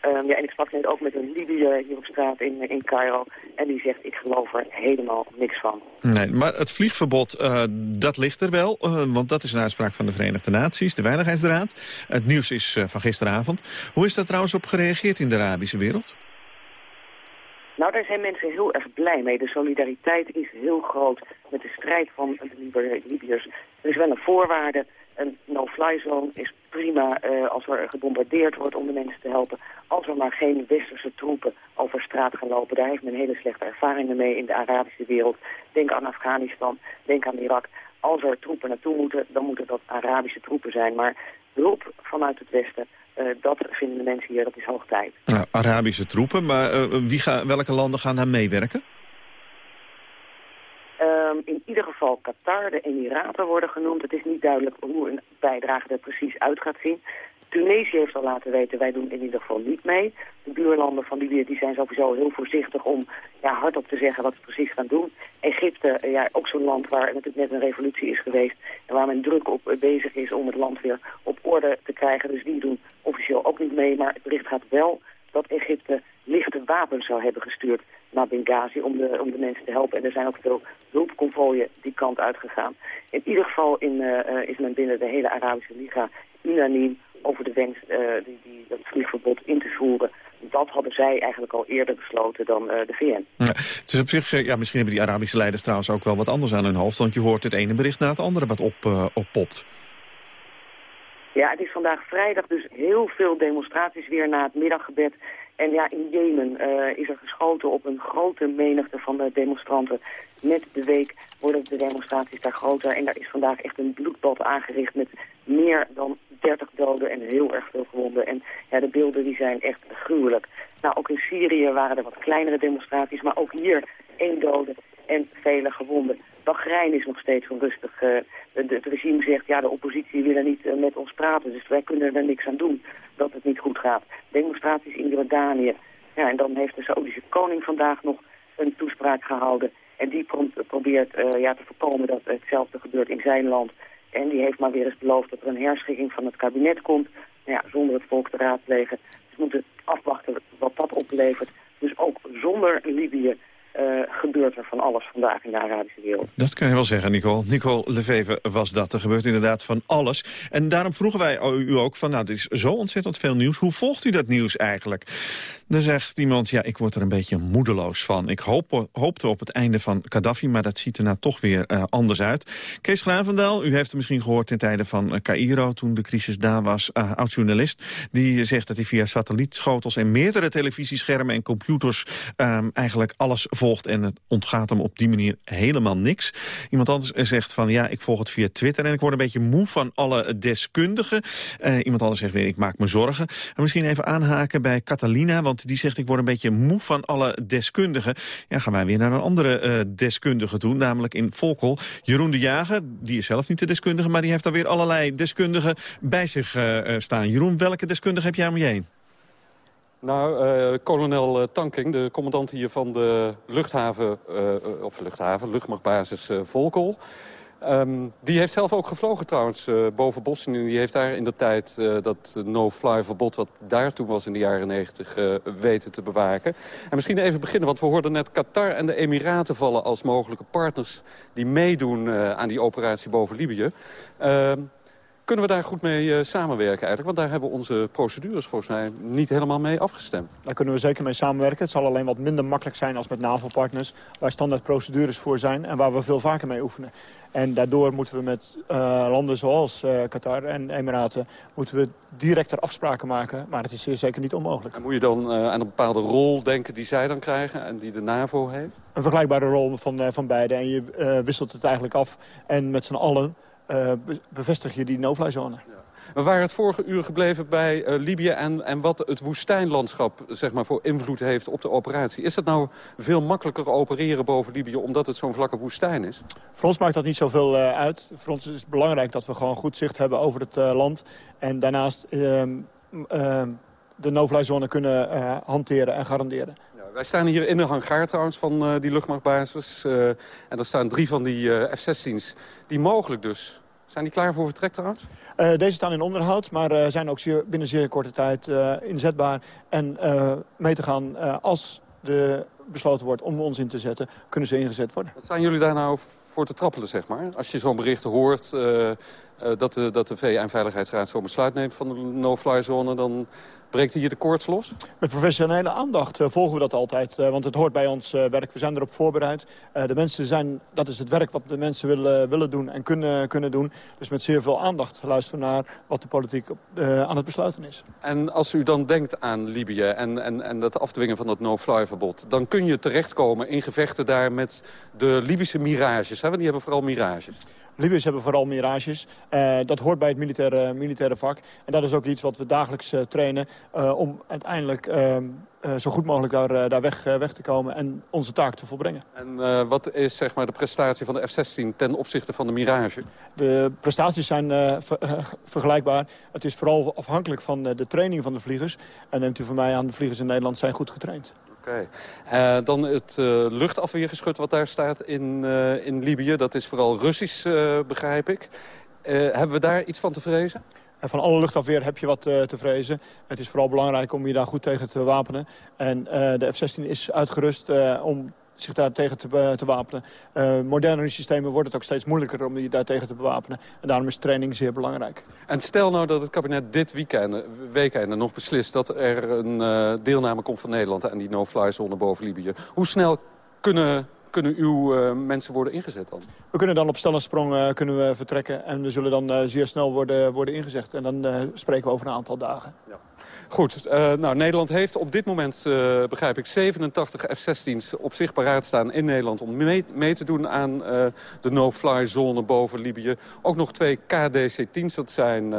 Ehm, ja, en ik sprak net ook met een Libiër hier op straat in, in Cairo. En die zegt, ik geloof er helemaal niks van. Nee, maar het vliegverbod, eh, dat ligt er wel. eh, want dat is een uitspraak van de Verenigde Naties, de Veiligheidsraad. Het nieuws is eh, van gisteravond. Hoe is daar trouwens op gereageerd in de Arabische wereld? Nou, daar zijn mensen heel erg blij mee. De solidariteit is heel groot met de strijd van de Libië- Libiërs. Er is wel een voorwaarde. Een no-fly zone is prima eh, als er gebombardeerd wordt om de mensen te helpen. Als er maar geen westerse troepen over straat gaan lopen. Daar heeft men hele slechte ervaringen mee in de Arabische wereld. Denk aan Afghanistan, denk aan Irak. Als er troepen naartoe moeten, dan moeten dat Arabische troepen zijn. Maar hulp vanuit het Westen, eh, dat vinden de mensen hier, dat is hoog tijd. Nou, Arabische troepen, maar eh, wie ga, welke landen gaan daar meewerken? Ehm, in ieder geval Qatar, de Emiraten worden genoemd. Het is niet duidelijk hoe een bijdrage er precies uit gaat zien. Tunesië heeft al laten weten, wij doen in ieder geval niet mee. De buurlanden van Libië die zijn sowieso heel voorzichtig om ja, hardop te zeggen wat ze precies gaan doen. Egypte, eh, ja, ook zo'n land waar natuurlijk net een revolutie is geweest... en waar men druk op eh, bezig is om het land weer op orde te krijgen. Dus die doen officieel ook niet mee. Maar het bericht gaat wel dat Egypte lichte wapens zou hebben gestuurd naar Benghazi om de, om de mensen te helpen. En er zijn ook veel hulpconvooien die kant uitgegaan. In ieder geval in, eh, eh, is men binnen de hele Arabische Liga unaniem over de wens eh, die, die, dat vliegverbod in te voeren. Dat hadden zij eigenlijk al eerder besloten dan de VN. Ja, het is op zich, ja, misschien hebben die Arabische leiders trouwens ook wel wat anders aan hun hoofd. Want je hoort het ene bericht na het andere wat op, oppopt. Ja, het is vandaag vrijdag, dus heel veel demonstraties weer na het middaggebed. En ja, in Jemen eh, is er geschoten op een grote menigte van de demonstranten. Met de week worden de demonstraties daar groter. En daar is vandaag echt een bloedbad aangericht met meer dan 30 doden en heel erg veel gewonden. En ja, de beelden die zijn echt gruwelijk. Nou, ook in Syrië waren er wat kleinere demonstraties, maar ook hier één dode en vele gewonden. Bahrein is nog steeds onrustig. Uh, het, het regime zegt, ja, de oppositie wil er niet uh, met ons praten, dus wij kunnen er niks aan doen dat het niet goed gaat. Demonstraties in Jordanië. Ja, en dan heeft de Saoedische koning vandaag nog een toespraak gehouden. En die pro probeert uh, ja, te voorkomen dat hetzelfde gebeurt in zijn land. En die heeft maar weer eens beloofd dat er een herschikking van het kabinet komt. Nou ja, zonder het volk te raadplegen. Dus we moeten afwachten wat dat oplevert. Dus ook zonder Libië uh, gebeurt er van alles vandaag in de Arabische wereld. Dat kan je wel zeggen, Nicole. Nicole Lefeve was dat. Er gebeurt inderdaad van alles. En daarom vroegen wij u ook van, nou, er is zo ontzettend veel nieuws. Hoe volgt u dat nieuws eigenlijk? Dan zegt iemand, ja, ik word er een beetje moedeloos van. Ik hoop, hoopte op het einde van Gaddafi, maar dat ziet er nou toch weer uh, anders uit. Kees Gravendaal, u heeft het misschien gehoord ten tijde van uh, Cairo... toen de crisis daar was, oud-journalist. Die zegt dat hij via satellietschotels en meerdere televisieschermen en computers... Um, eigenlijk alles volgt en het ontgaat hem op die manier helemaal niks. Iemand anders zegt van, ja, ik volg het via Twitter... en ik word een beetje moe van alle deskundigen. iemand anders zegt weer, ik maak me zorgen. En misschien even aanhaken bij Catalina... Want die zegt, ik word een beetje moe van alle deskundigen. Ja, gaan wij weer naar een andere uh, deskundige toe, namelijk in Volkel. Jeroen de Jager, die is zelf niet de deskundige... maar die heeft daar weer allerlei deskundigen bij zich uh, staan. Jeroen, welke deskundige heb jij om je heen? Nou, uh, kolonel uh, Tanking, de commandant hier van de luchthaven, uh, of luchthaven, luchtmachtbasis Volkel... Um, die heeft zelf ook gevlogen trouwens boven Bosnië. Die heeft daar in de tijd dat no-fly verbod wat daar toen was in de jaren negentig uh, weten te bewaken. En misschien even beginnen, want we hoorden net Qatar en de Emiraten vallen als mogelijke partners die meedoen aan die operatie boven Libië. Kunnen we daar goed mee uh, samenwerken eigenlijk? Want daar hebben onze procedures volgens mij niet helemaal mee afgestemd. Daar kunnen we zeker mee samenwerken. Het zal alleen wat minder makkelijk zijn als met NAVO-partners... waar standaard procedures voor zijn en waar we veel vaker mee oefenen. En daardoor moeten we met uh, landen zoals uh, Qatar en Emiraten... moeten we directer afspraken maken, maar het is zeer zeker niet onmogelijk. En moet je dan aan een bepaalde rol denken die zij dan krijgen en die de NAVO heeft? Een vergelijkbare rol van, van beide en je wisselt het eigenlijk af. En met z'n allen uh, bevestig je die no-fly zone. Ja. We waren het vorige uur gebleven bij uh, Libië en, en wat het woestijnlandschap zeg maar, voor invloed heeft op de operatie. Is het nou veel makkelijker opereren boven Libië omdat het zo'n vlakke woestijn is? Voor ons maakt dat niet zoveel uh, uit. Voor ons is het belangrijk dat we gewoon goed zicht hebben over het land. En daarnaast de no-fly zone kunnen hanteren en garanderen. Wij staan hier in de hangaar trouwens van uh, die luchtmachtbasis. Uh, en er staan drie van die uh, F-16's die mogelijk dus Zijn die klaar voor vertrek trouwens? Deze staan in onderhoud, maar zijn ook zeer, binnen zeer korte tijd inzetbaar. En mee te gaan als de besloten wordt om ons in te zetten, kunnen ze ingezet worden. Wat zijn jullie daar nou voor te trappelen, zeg maar? Als je zo'n bericht hoort dat de, dat de VN-veiligheidsraad zo'n besluit neemt van de no-fly zone... dan Breekt hier de koorts los? Met professionele aandacht uh, volgen we dat altijd. Uh, want het hoort bij ons uh, werk. We zijn erop voorbereid. de mensen zijn, dat is het werk wat de mensen willen, willen doen en kunnen, kunnen doen. Dus met zeer veel aandacht luisteren naar wat de politiek aan het besluiten is. En als u dan denkt aan Libië en, en, en dat afdwingen van dat no-fly-verbod... dan kun je terechtkomen in gevechten daar met de Libische mirages. Hè? Want die hebben vooral mirages. Libiërs hebben vooral mirages. Uh, dat hoort bij het militaire, militaire vak. En dat is ook iets wat we dagelijks uh, trainen... Uh, om uiteindelijk ehm, zo goed mogelijk daar, daar weg, weg te komen... en onze taak te volbrengen. En wat is zeg maar, de prestatie van de F-16 ten opzichte van de Mirage? De prestaties zijn ver, vergelijkbaar. Het is vooral afhankelijk van de training van de vliegers. En neemt u van mij aan, de vliegers in Nederland zijn goed getraind. Oké. Uh, dan het uh, luchtafweergeschut wat daar staat in, uh, in Libië. Dat is vooral Russisch, begrijp ik. hebben we daar iets van te vrezen? Van alle luchtafweer heb je wat te vrezen. Het is vooral belangrijk om je daar goed tegen te wapenen. En de F-16 is uitgerust om zich daar tegen te, te wapenen. Uh, moderne systemen wordt het ook steeds moeilijker om je daar tegen te bewapenen. En daarom is training zeer belangrijk. En stel nou dat het kabinet dit weekend, weekend nog beslist... dat er een uh, deelname komt van Nederland aan die no-fly zone boven Libië. Hoe snel kunnen kunnen uw uh, mensen worden ingezet dan? We kunnen dan op stel en sprong uh, kunnen we vertrekken. En we zullen dan uh, zeer snel worden, worden ingezet. En dan spreken we over een aantal dagen. Ja. Goed, uh, nou, Nederland heeft op dit moment, uh, begrijp ik, 87 F-16's op zich paraat staan in Nederland... om mee, te doen aan uh, de no-fly zone boven Libië. Ook nog twee KDC-10's, dat zijn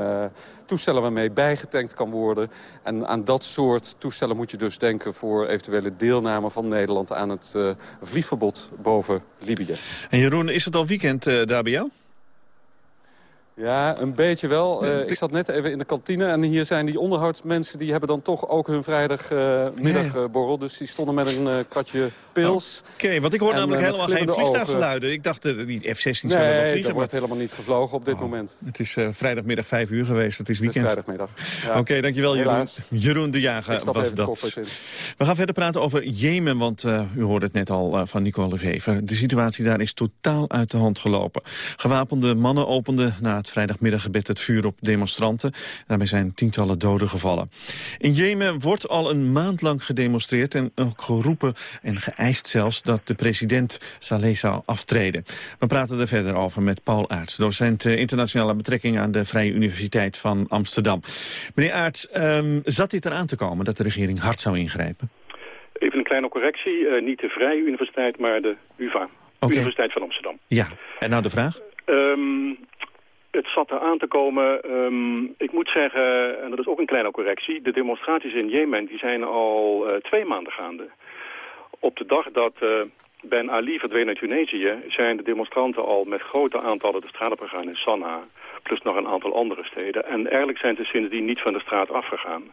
toestellen waarmee bijgetankt kan worden. En aan dat soort toestellen moet je dus denken... voor eventuele deelname van Nederland aan het vliegverbod boven Libië. En Jeroen, is het al weekend daar bij jou? Ja, een beetje wel. Uh, ik zat net even in de kantine en hier zijn die onderhoudsmensen... die hebben dan toch ook hun vrijdagmiddagborrel. Uh, dus die stonden met een uh, kratje pils. Oké, okay, want ik hoor en, namelijk helemaal geen vliegtuiggeluiden. Ik dacht, die F-16 nee, zullen wel vliegen. er wordt helemaal niet gevlogen op dit oh, moment. Het is vrijdagmiddag 5 uur geweest, het is weekend. Het is vrijdagmiddag. Ja. Oké, okay, dankjewel Jeroen. Jeroen de Jager was dat. We gaan verder praten over Jemen, want u hoorde het net al van Nicole Vever. De situatie daar is totaal uit de hand gelopen. Gewapende mannen openden na het vrijdagmiddaggebed het vuur op demonstranten. Daarbij zijn tientallen doden gevallen. In Jemen wordt al een maand lang gedemonstreerd en ook geroepen en geëist zelfs dat de president Saleh zou aftreden. We praten er verder over met Paul Aerts, docent internationale betrekkingen aan de Vrije Universiteit van Amsterdam. Meneer Aerts, um, zat dit eraan te komen dat de regering hard zou ingrijpen? Even een kleine correctie. Uh, niet de Vrije Universiteit, maar de UvA. Okay. Universiteit van Amsterdam. Ja, en nou de vraag? Um, het zat er aan te komen. Um, ik moet zeggen, en dat is ook een kleine correctie... de demonstraties in Jemen die zijn al uh, twee maanden gaande. Op de dag dat uh, Ben Ali verdween uit Tunesië... zijn de demonstranten al met grote aantallen de straat op gegaan in Sanaa... plus nog een aantal andere steden. En eigenlijk zijn ze sindsdien niet van de straat afgegaan.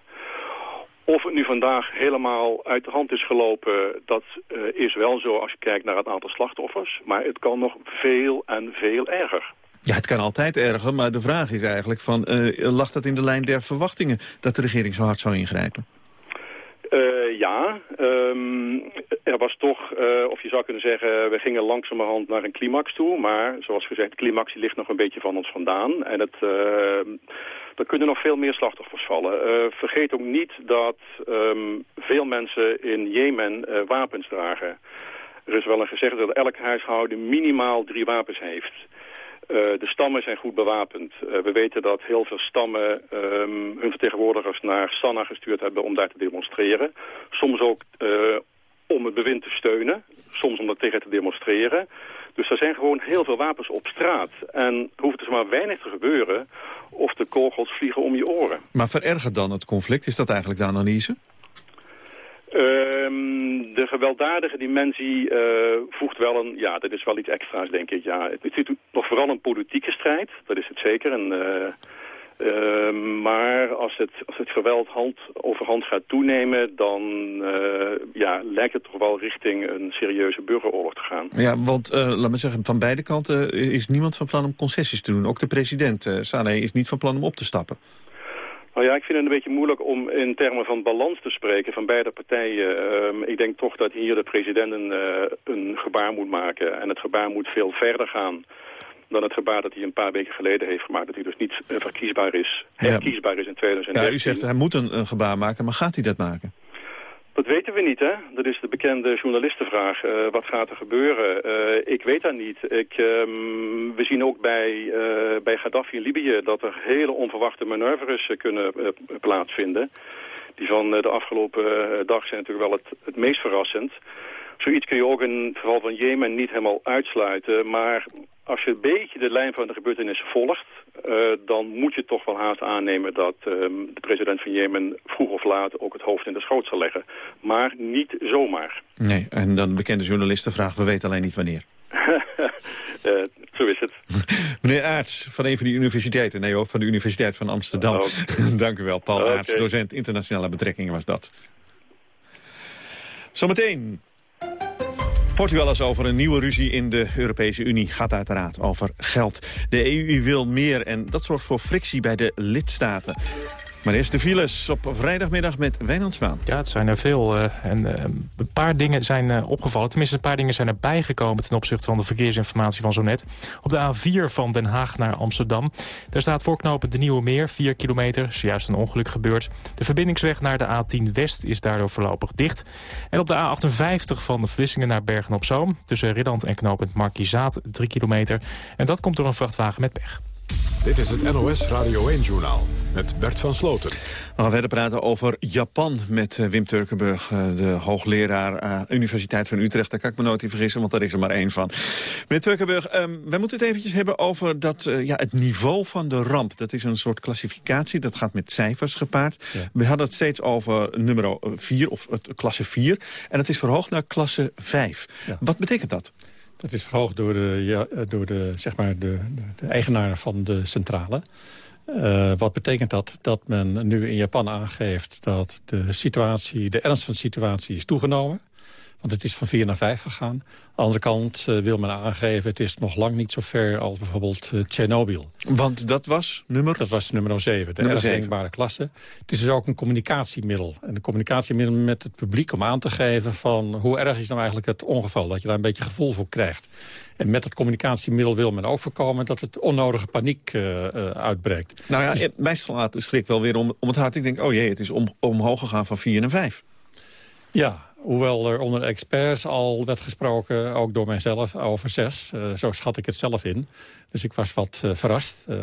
Of het nu vandaag helemaal uit de hand is gelopen, dat uh, is wel zo als je kijkt naar het aantal slachtoffers. Maar het kan nog veel en veel erger. Ja, het kan altijd erger, maar de vraag is eigenlijk van... Uh, lag dat in de lijn der verwachtingen dat de regering zo hard zou ingrijpen? Uh, ja, um, er was toch, uh, of je zou kunnen zeggen, we gingen langzamerhand naar een climax toe. Maar zoals gezegd, de climax ligt nog een beetje van ons vandaan. En het, er kunnen nog veel meer slachtoffers vallen. vergeet ook niet dat um, veel mensen in Jemen wapens dragen. Er is wel een gezegd dat elk huishouden minimaal drie wapens heeft. Uh, de stammen zijn goed bewapend. Uh, we weten dat heel veel stammen um, hun vertegenwoordigers naar Sanna gestuurd hebben om daar te demonstreren. Soms ook uh, om het bewind te steunen, soms om dat tegen te demonstreren. Dus er zijn gewoon heel veel wapens op straat. En hoeft dus maar weinig te gebeuren of de kogels vliegen om je oren. Maar verergert dan het conflict? Is dat eigenlijk de analyse? Um, de gewelddadige dimensie uh, voegt wel een... Ja, dat is wel iets extra's, denk ik. Ja, het, is nog vooral een politieke strijd. Dat is het zeker. En, uh, Ehm, maar als het, als het geweld hand over hand gaat toenemen... dan uh, ja, lijkt het toch wel richting een serieuze burgeroorlog te gaan. Ja, want laat me zeggen, van beide kanten is niemand van plan om concessies te doen. Ook de president, Saleh, is niet van plan om op te stappen. Nou ja, ik vind het een beetje moeilijk om in termen van balans te spreken van beide partijen. Uh, ik denk toch dat hier de president een, uh, een gebaar moet maken. En het gebaar moet veel verder gaan dan het gebaar dat hij een paar weken geleden heeft gemaakt. Dat hij dus niet uh, verkiesbaar is, herkiesbaar is in 2013. Ja, u zegt hij moet een, een gebaar maken, maar gaat hij dat maken? Dat weten we niet, hè? Dat is de bekende journalistenvraag. Uh, wat gaat er gebeuren? Uh, ik weet dat niet. Ik, um, we zien ook bij, uh, bij Gaddafi in Libië dat er hele onverwachte manoeuvres kunnen plaatsvinden. Die van de afgelopen dag zijn natuurlijk wel het, het meest verrassend. Zoiets kun je ook in het geval van Jemen niet helemaal uitsluiten. Maar als je een beetje de lijn van de gebeurtenissen volgt... Uh, dan moet je toch wel haast aannemen dat uh, de president van Jemen vroeg of laat ook het hoofd in de schoot zal leggen. Maar niet zomaar. Nee, en dan bekende journalisten vragen, we weten alleen niet wanneer. uh, zo is het. Meneer Aarts van een van die universiteiten. Nee hoor, van de Universiteit van Amsterdam. Okay. Dank u wel, Paul okay. Aarts, docent internationale betrekkingen was dat. Zometeen Hoort u wel eens over een nieuwe ruzie in de Europese Unie? Gaat uiteraard over geld. De EU wil meer en dat zorgt voor frictie bij de lidstaten. Maar eerst de files op vrijdagmiddag met Wijnand Zwaan. Ja, het zijn er veel. Uh, en uh, een paar dingen zijn uh, opgevallen. Tenminste, een paar dingen zijn erbij gekomen... ten opzichte van de verkeersinformatie van zo net. Op de A4 van Den Haag naar Amsterdam. Daar staat voorknopend de Nieuwe Meer, 4 kilometer. Is juist een ongeluk gebeurd. De verbindingsweg naar de A10 West is daardoor voorlopig dicht. En op de A58 van de Vlissingen naar Bergen-op-Zoom... tussen Ridland en knooppunt Markizaat, 3 kilometer. En dat komt door een vrachtwagen met pech. Dit is het NOS Radio 1-journaal met Bert van Sloten. We gaan verder praten over Japan met Wim Turkenburg, de hoogleraar uh, Universiteit van Utrecht. Daar kan ik me nooit in vergissen, want daar is er maar één van. Meneer Turkenburg, um, wij moeten het eventjes hebben over dat, uh, ja, het niveau van de ramp. Dat is een soort klassificatie, dat gaat met cijfers gepaard. Ja. We hadden het steeds over nummer 4, of het, klasse 4. En het is verhoogd naar klasse 5. Ja. Wat betekent dat? Dat is verhoogd door de, ja, door de, zeg maar de, de eigenaar van de centrale. Uh, wat betekent dat? Dat men nu in Japan aangeeft dat de situatie, de ernst van de situatie is toegenomen. Want het is van 4 naar 5 gegaan. Aan de andere kant uh, wil men aangeven... het is nog lang niet zo ver als bijvoorbeeld uh, Tsjernobyl. Want dat was nummer? Dat was nummer 7, de erg denkbare klasse. Het is dus ook een communicatiemiddel. En een communicatiemiddel met het publiek om aan te geven... van hoe erg is nou eigenlijk het ongeval. Dat je daar een beetje gevoel voor krijgt. En met het communicatiemiddel wil men ook voorkomen... dat het onnodige paniek uh, uitbreekt. Nou ja, dus... meestal laat de schrik wel weer om, om het hart. Ik denk, oh jee, het is om, omhoog gegaan van 4 naar 5. Ja, Hoewel er onder experts al werd gesproken, ook door mijzelf, over zes. Uh, zo schat ik het zelf in. Dus ik was wat uh, verrast uh,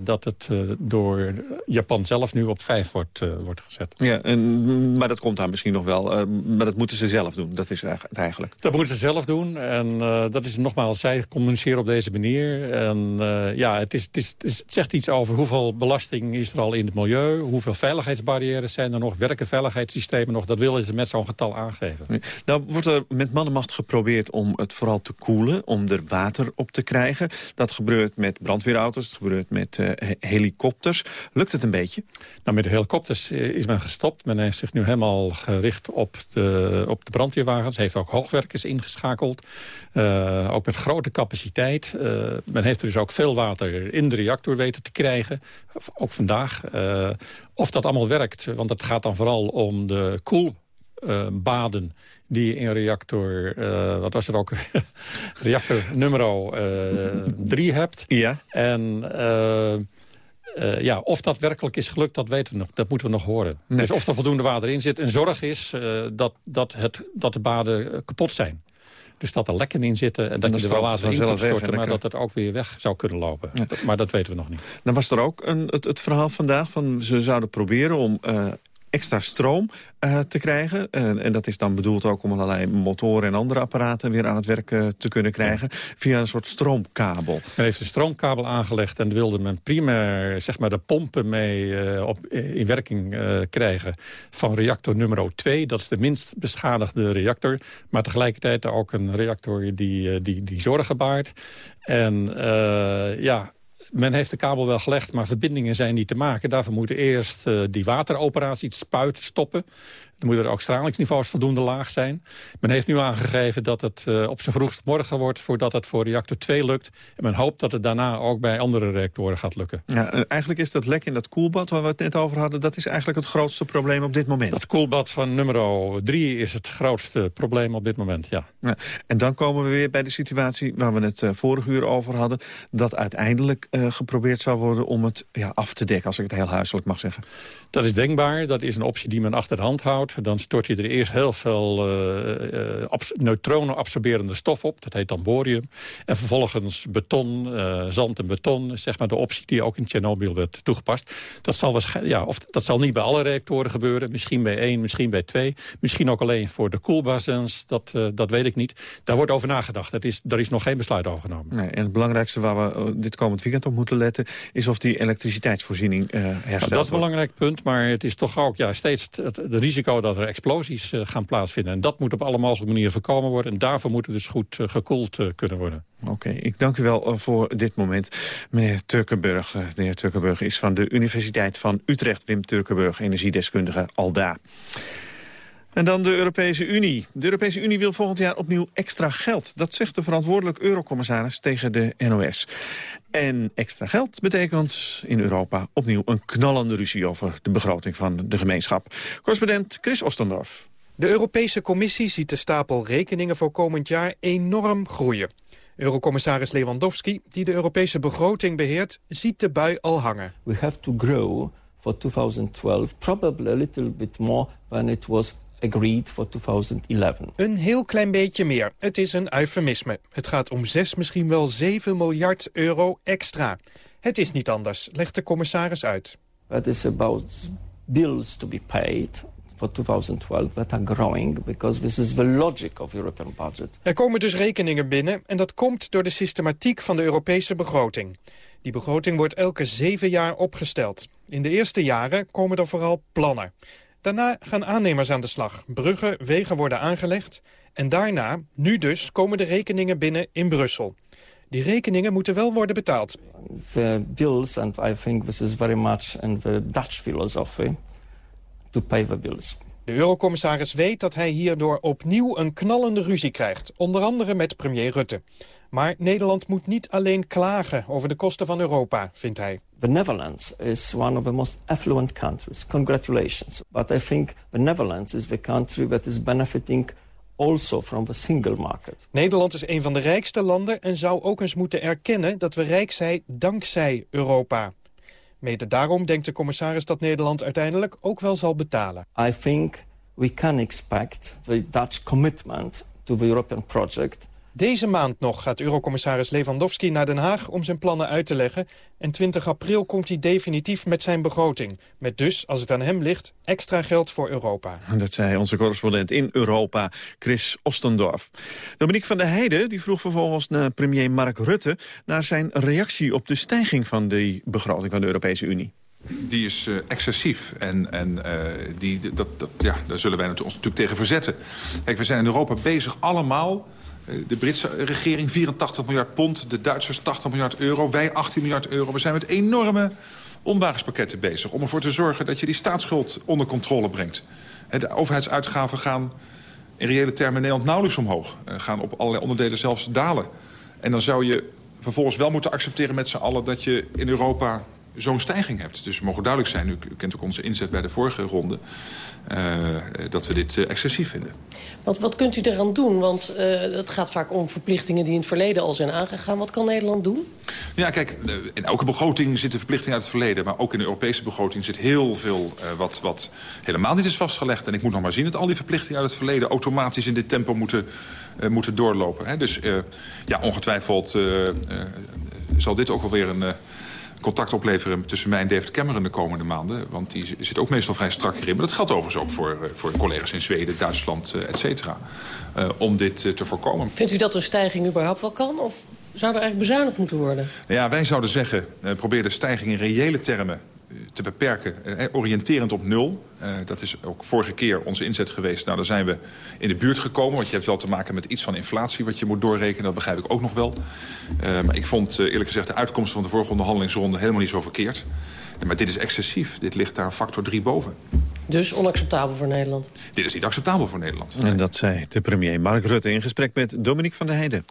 dat het door Japan zelf nu op vijf wordt, wordt gezet. Ja, en, maar dat komt daar misschien nog wel. maar dat moeten ze zelf doen, dat is het eigenlijk. Dat moeten ze zelf doen. En dat is nogmaals, zij communiceren op deze manier. En ja, het, is, het, is, het, is, het zegt iets over hoeveel belasting is er al in het milieu. Hoeveel veiligheidsbarrières zijn er nog. Werken veiligheidssystemen nog. Dat willen ze met zo'n getal aan aangeven. Nou wordt er met mannenmacht geprobeerd om het vooral te koelen, om er water op te krijgen. Dat gebeurt met brandweerauto's, het gebeurt met uh, helikopters. Lukt het een beetje? Nou, met de helikopters is men gestopt. Men heeft zich nu helemaal gericht op de, op de brandweerwagens. Heeft ook hoogwerkers ingeschakeld. Uh, ook met grote capaciteit. Men heeft er dus ook veel water in de reactor weten te krijgen. Ook vandaag. of dat allemaal werkt, want het gaat dan vooral om de koel uh, baden die in reactor, uh, wat was het ook, reactor nummer 3 uh, hebt. Ja. En uh, ja, of dat werkelijk is gelukt, dat weten we nog. Dat moeten we nog horen. Nee. Dus of er voldoende water in zit. En zorg is dat, dat, het, dat de baden kapot zijn. Dus dat er lekken in zitten en dat, je er wel water in kunt storten... maar dat het ook weer weg zou kunnen lopen. Ja. Maar dat weten we nog niet. Dan was er ook een, het, het verhaal vandaag van ze zouden proberen om extra stroom uh, te krijgen. Uh, en dat is dan bedoeld ook om allerlei motoren en andere apparaten weer aan het werk uh, te kunnen krijgen. Via een soort stroomkabel. Men heeft een stroomkabel aangelegd en wilde men primair zeg maar, de pompen mee op, in werking krijgen van reactor nummer 2. Dat is de minst beschadigde reactor. Maar tegelijkertijd ook een reactor die, die, die zorgen baart. En ja, men heeft de kabel wel gelegd, maar verbindingen zijn niet te maken. Daarvoor moeten eerst uh, die wateroperatie, het spuiten, stoppen. Dan moeten er ook stralingsniveaus voldoende laag zijn. Men heeft nu aangegeven dat het uh, op zijn vroegst morgen wordt... voordat het voor reactor 2 lukt. En men hoopt dat het daarna ook bij andere reactoren gaat lukken. Ja, eigenlijk is dat lek in dat koelbad waar we het net over hadden... dat is eigenlijk het grootste probleem op dit moment. Dat koelbad van nummer 3 is het grootste probleem op dit moment, ja. ja en dan komen we weer bij de situatie waar we het uh, vorige uur over hadden... dat uiteindelijk uh, geprobeerd zou worden om het ja, af te dekken... als ik het heel huiselijk mag zeggen. Dat is denkbaar. Dat is een optie die men achter de hand houdt. Dan stort je er eerst heel veel uh, neutronen absorberende stof op. Dat heet dan borium. En vervolgens beton, uh, zand en beton. Zeg maar de optie die ook in Tsjernobyl werd toegepast. Dat zal, ja, of, dat zal niet bij alle reactoren gebeuren. Misschien bij één, misschien bij twee. Misschien ook alleen voor de koelbazens. Dat, dat weet ik niet. Daar wordt over nagedacht. Er is, daar is nog geen besluit over genomen. Nee, en het belangrijkste waar we dit komend weekend op moeten letten... is of die elektriciteitsvoorziening hersteld nou, Dat is een belangrijk punt. Maar het is toch ook ja, steeds het, het risico dat er explosies uh, gaan plaatsvinden. En dat moet op alle mogelijke manieren voorkomen worden. En daarvoor moet het dus goed uh, gekoeld uh, kunnen worden. Oké, ik dank u wel voor dit moment. Meneer Turkenburg, de heer Turkenburg is van de Universiteit van Utrecht. Wim Turkenburg, energiedeskundige Alda. En dan de Europese Unie. De Europese Unie wil volgend jaar opnieuw extra geld. Dat zegt de verantwoordelijk eurocommissaris tegen de NOS. En extra geld betekent in Europa opnieuw een knallende ruzie... over de begroting van de gemeenschap. Correspondent Chris Ostendorf. De Europese Commissie ziet de stapel rekeningen voor komend jaar enorm groeien. Eurocommissaris Lewandowski, die de Europese begroting beheert, ziet de bui al hangen. We have to grow for 2012 probably a little bit more than it was agreed for 2011. Een heel klein beetje meer. Het is een eufemisme. Het gaat om 6, misschien wel 7 miljard euro extra. Het is niet anders, legt de commissaris uit. That is about bills to be paid for 2012 that are growing because this is the logic of European budget. Er komen dus rekeningen binnen en dat komt door de systematiek van de Europese begroting. Die begroting wordt elke zeven jaar opgesteld. In de eerste jaren komen er vooral plannen. Daarna gaan aannemers aan de slag. Bruggen, wegen worden aangelegd. En daarna, nu dus, komen de rekeningen binnen in Brussel. Die rekeningen moeten wel worden betaald. The bills, and I think this is very much in the Dutch philosophy, to pay the bills. De eurocommissaris weet dat hij hierdoor opnieuw een knallende ruzie krijgt. Onder andere met premier Rutte. Maar Nederland moet niet alleen klagen over de kosten van Europa, vindt hij. The Netherlands is one of the most affluent countries. Congratulations. But I think the Netherlands is the country that is benefiting also from the single market. Nederland is een van de rijkste landen en zou ook eens moeten erkennen dat we rijk zijn dankzij Europa. Mede daarom denkt de commissaris dat Nederland uiteindelijk ook wel zal betalen. I think we can expect the Dutch commitment to the European project deze maand nog gaat eurocommissaris Lewandowski naar Den Haag om zijn plannen uit te leggen. En 20 april komt hij definitief met zijn begroting. Met dus, als het aan hem ligt, extra geld voor Europa. Dat zei onze correspondent in Europa, Chris Ostendorf. Dominique van der Heijden die vroeg vervolgens naar premier Mark Rutte... naar zijn reactie op de stijging van de begroting van de Europese Unie. Die is uh, excessief en, en uh, die, dat, dat, ja, daar zullen wij ons natuurlijk tegen verzetten. Kijk, we zijn in Europa bezig allemaal de Britse regering 84 miljard pond, de Duitsers 80 miljard euro, wij 18 miljard euro. We zijn met enorme ombuigingspakketten bezig om ervoor te zorgen dat je die staatsschuld onder controle brengt. De overheidsuitgaven gaan in reële termen in Nederland nauwelijks omhoog. Gaan op allerlei onderdelen zelfs dalen. En dan zou je vervolgens wel moeten accepteren met z'n allen dat je in Europa zo'n stijging hebt. Dus we mogen duidelijk zijn, u, kent ook onze inzet bij de vorige ronde... Uh, dat we dit uh, excessief vinden. Want wat kunt u eraan doen? Want uh, het gaat vaak om verplichtingen die in het verleden al zijn aangegaan. Wat kan Nederland doen? Ja, kijk, in elke begroting zitten verplichtingen uit het verleden. Maar ook in de Europese begroting zit heel veel wat, wat helemaal niet is vastgelegd. En ik moet nog maar zien dat al die verplichtingen uit het verleden... automatisch in dit tempo moeten, moeten doorlopen. Hè? Dus ja, ongetwijfeld zal dit ook wel weer een contact opleveren tussen mij en David Cameron de komende maanden. Want die zit ook meestal vrij strak hierin. Maar dat geldt overigens ook voor, eh, voor collega's in Zweden, Duitsland, uh, et cetera. Uh, om dit te voorkomen. Vindt u dat een stijging überhaupt wel kan? Of zou er eigenlijk bezuinigd moeten worden? Ja, wij zouden zeggen, probeer de stijging in reële termen te beperken, eh, oriënterend op nul. Uh, dat is ook vorige keer onze inzet geweest. Nou, daar zijn we in de buurt gekomen. Want je hebt wel te maken met iets van inflatie wat je moet doorrekenen. Dat begrijp ik ook nog wel. Uh, maar ik vond uh, eerlijk gezegd de uitkomst van de vorige onderhandelingsronde helemaal niet zo verkeerd. Maar dit is excessief. Dit ligt daar een factor 3 boven. Dus onacceptabel voor Nederland? Dit is niet acceptabel voor Nederland. En dat zei de premier Mark Rutte in gesprek met Dominique van der Heijden.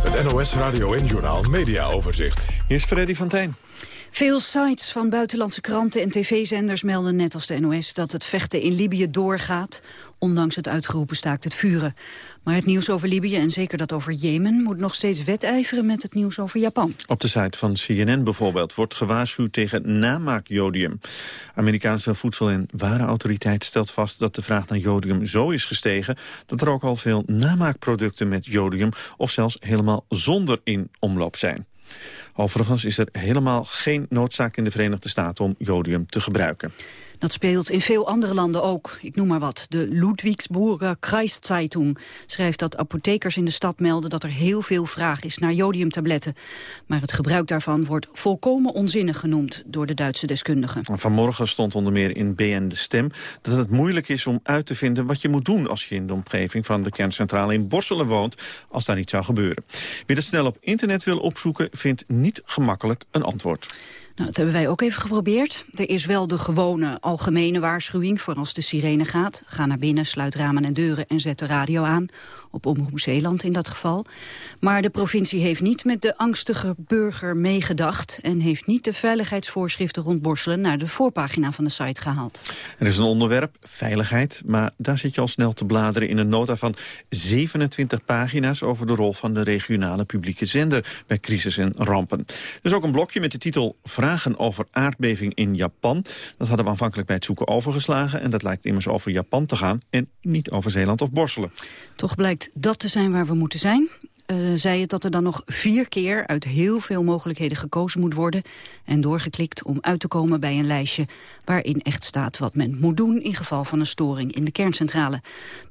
Het NOS Radio en Journaal Media Overzicht. Hier is Freddy van Tijn. Veel sites van buitenlandse kranten en tv-zenders melden net als de NOS dat het vechten in Libië doorgaat, ondanks het uitgeroepen staakt het vuren. Maar het nieuws over Libië en zeker dat over Jemen moet nog steeds wedijveren met het nieuws over Japan. Op de site van CNN bijvoorbeeld wordt gewaarschuwd tegen namaakjodium. Amerikaanse Voedsel- en Warenautoriteit stelt vast dat de vraag naar jodium zo is gestegen dat er ook al veel namaakproducten met jodium of zelfs helemaal zonder in omloop zijn. Overigens is er helemaal geen noodzaak in de Verenigde Staten om jodium te gebruiken. Dat speelt in veel andere landen ook. Ik noem maar wat. De Ludwigsburger Kreiszeitung schrijft dat apothekers in de stad melden dat er heel veel vraag is naar jodiumtabletten. Maar het gebruik daarvan wordt volkomen onzinnig genoemd door de Duitse deskundigen. Vanmorgen stond onder meer in BN De Stem dat het moeilijk is om uit te vinden wat je moet doen als je in de omgeving van de kerncentrale in Borselen woont, als daar iets zou gebeuren. Wie dat snel op internet wil opzoeken, vindt niet gemakkelijk een antwoord. Nou, dat hebben wij ook even geprobeerd. Er is wel de gewone algemene waarschuwing voor als de sirene gaat. Ga naar binnen, sluit ramen en deuren en zet de radio aan. Op Omroep Zeeland in dat geval. Maar de provincie heeft niet met de angstige burger meegedacht... en heeft niet de veiligheidsvoorschriften rond Borselen... naar de voorpagina van de site gehaald. Er is een onderwerp, veiligheid, maar daar zit je al snel te bladeren... in een nota van 27 pagina's over de rol van de regionale publieke zender... bij crisis en rampen. Er is ook een blokje met de titel Vragen over aardbeving in Japan. Dat hadden we aanvankelijk bij het zoeken overgeslagen... en dat lijkt immers over Japan te gaan en niet over Zeeland of Borselen. Toch blijkt dat te zijn waar we moeten zijn. Uh, zei het dat er dan nog vier keer uit heel veel mogelijkheden gekozen moet worden... en doorgeklikt om uit te komen bij een lijstje waarin echt staat wat men moet doen... in geval van een storing in de kerncentrale.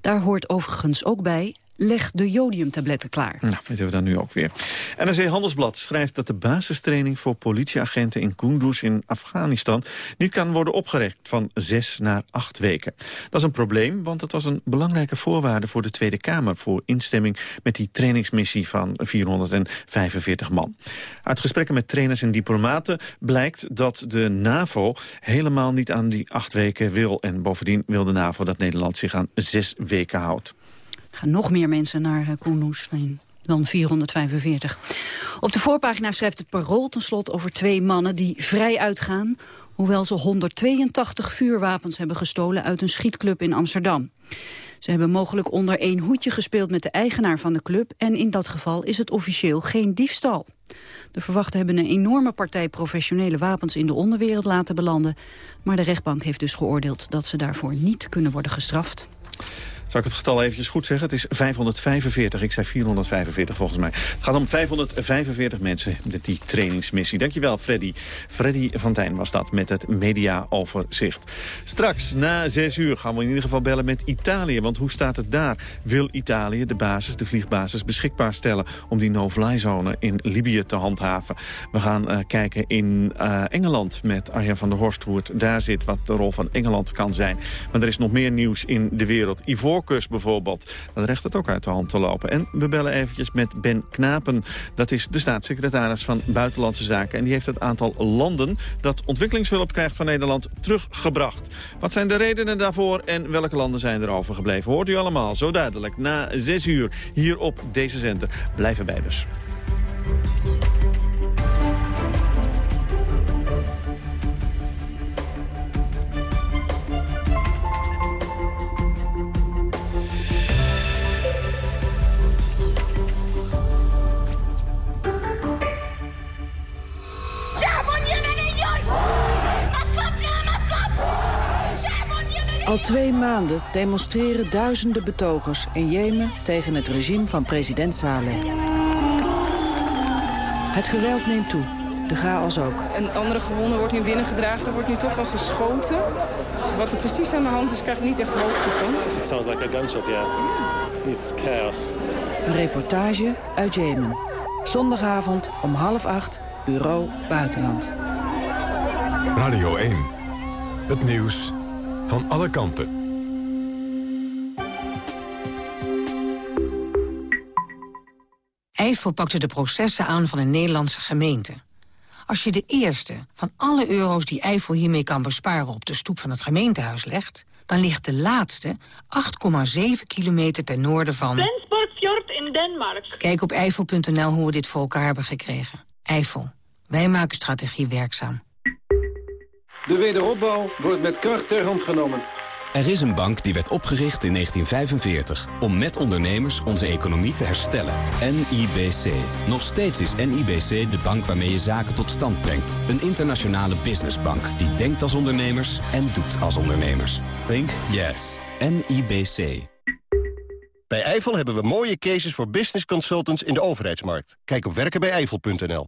Daar hoort overigens ook bij leg de jodiumtabletten klaar. Nou, weten we dan nu ook weer. NRC Handelsblad schrijft dat de basistraining voor politieagenten in Kunduz in Afghanistan niet kan worden opgerekt van zes naar acht weken. Dat is een probleem, want het was een belangrijke voorwaarde voor de Tweede Kamer voor instemming met die trainingsmissie van 445 man. Uit gesprekken met trainers en diplomaten blijkt dat de NAVO helemaal niet aan die acht weken wil en bovendien wil de NAVO dat Nederland zich aan zes weken houdt gaan nog meer mensen naar uh, Kunduz dan 445. Op de voorpagina schrijft het parool tenslotte over twee mannen die vrij uitgaan... hoewel ze 182 vuurwapens hebben gestolen uit een schietclub in Amsterdam. Ze hebben mogelijk onder één hoedje gespeeld met de eigenaar van de club... en in dat geval is het officieel geen diefstal. De verwachten hebben een enorme partij professionele wapens in de onderwereld laten belanden. Maar de rechtbank heeft dus geoordeeld dat ze daarvoor niet kunnen worden gestraft. Zal ik het getal eventjes goed zeggen? Het is 545. Ik zei 445 volgens mij. Het gaat om 545 mensen, met die trainingsmissie. Dankjewel, Freddy. Freddy van Tijn was dat met het mediaoverzicht. Straks, na 6 uur, gaan we in ieder geval bellen met Italië. Want hoe staat het daar? Wil Italië de basis, de vliegbasis, beschikbaar stellen... om die no-fly zone in Libië te handhaven? We gaan uh, kijken in uh, Engeland met Arjen van der Horst... hoe het daar zit, wat de rol van Engeland kan zijn. Maar er is nog meer nieuws in de wereld. Ivor Bijvoorbeeld. Dat recht het ook uit de hand te lopen. En we bellen eventjes met Ben Knapen. Dat is de staatssecretaris van Buitenlandse Zaken. En die heeft het aantal landen dat ontwikkelingshulp krijgt van Nederland teruggebracht. Wat zijn de redenen daarvoor en welke landen zijn er overgebleven? Hoort u allemaal zo duidelijk na zes uur hier op deze zender. Blijf erbij dus. Al twee maanden demonstreren duizenden betogers in Jemen tegen het regime van president Saleh. Het geweld neemt toe, de chaos ook. Een andere gewonde wordt nu binnengedragen, er wordt nu toch wel geschoten. Wat er precies aan de hand is, krijg ik niet echt hoogte van. It sounds like a gunshot, yeah. It's chaos. Een reportage uit Jemen. Zondagavond om half acht, bureau Buitenland. Radio 1. Het nieuws van alle kanten. Eiffel pakte de processen aan van een Nederlandse gemeente. Als je de eerste van alle euro's die Eiffel hiermee kan besparen... op de stoep van het gemeentehuis legt... dan ligt de laatste 8,7 kilometer ten noorden van... Flensburg in Denemarken. Kijk op eiffel.nl hoe we dit voor elkaar hebben gekregen. Eiffel. Wij maken strategie werkzaam. De wederopbouw wordt met kracht ter hand genomen. Er is een bank die werd opgericht in 1945 om met ondernemers onze economie te herstellen. NIBC. Nog steeds is NIBC de bank waarmee je zaken tot stand brengt. Een internationale businessbank die denkt als ondernemers en doet als ondernemers. Think yes. NIBC. Bij Eiffel hebben we mooie cases voor business consultants in de overheidsmarkt. Kijk op werkenbijeifel.nl.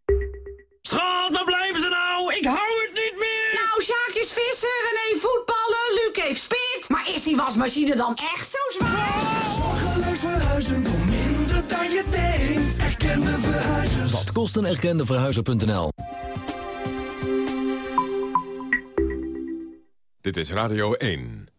Schat, waar blijven ze nou? Ik hou het niet meer! Nou, Sjaak is visser, René voetballen, Luc heeft spit. Maar is die wasmachine dan echt zo zwaar? Zorgeloos verhuizen voor minder dan je denkt. Erkende verhuizers. Wat kost een erkende verhuizer.nl? Dit is Radio 1.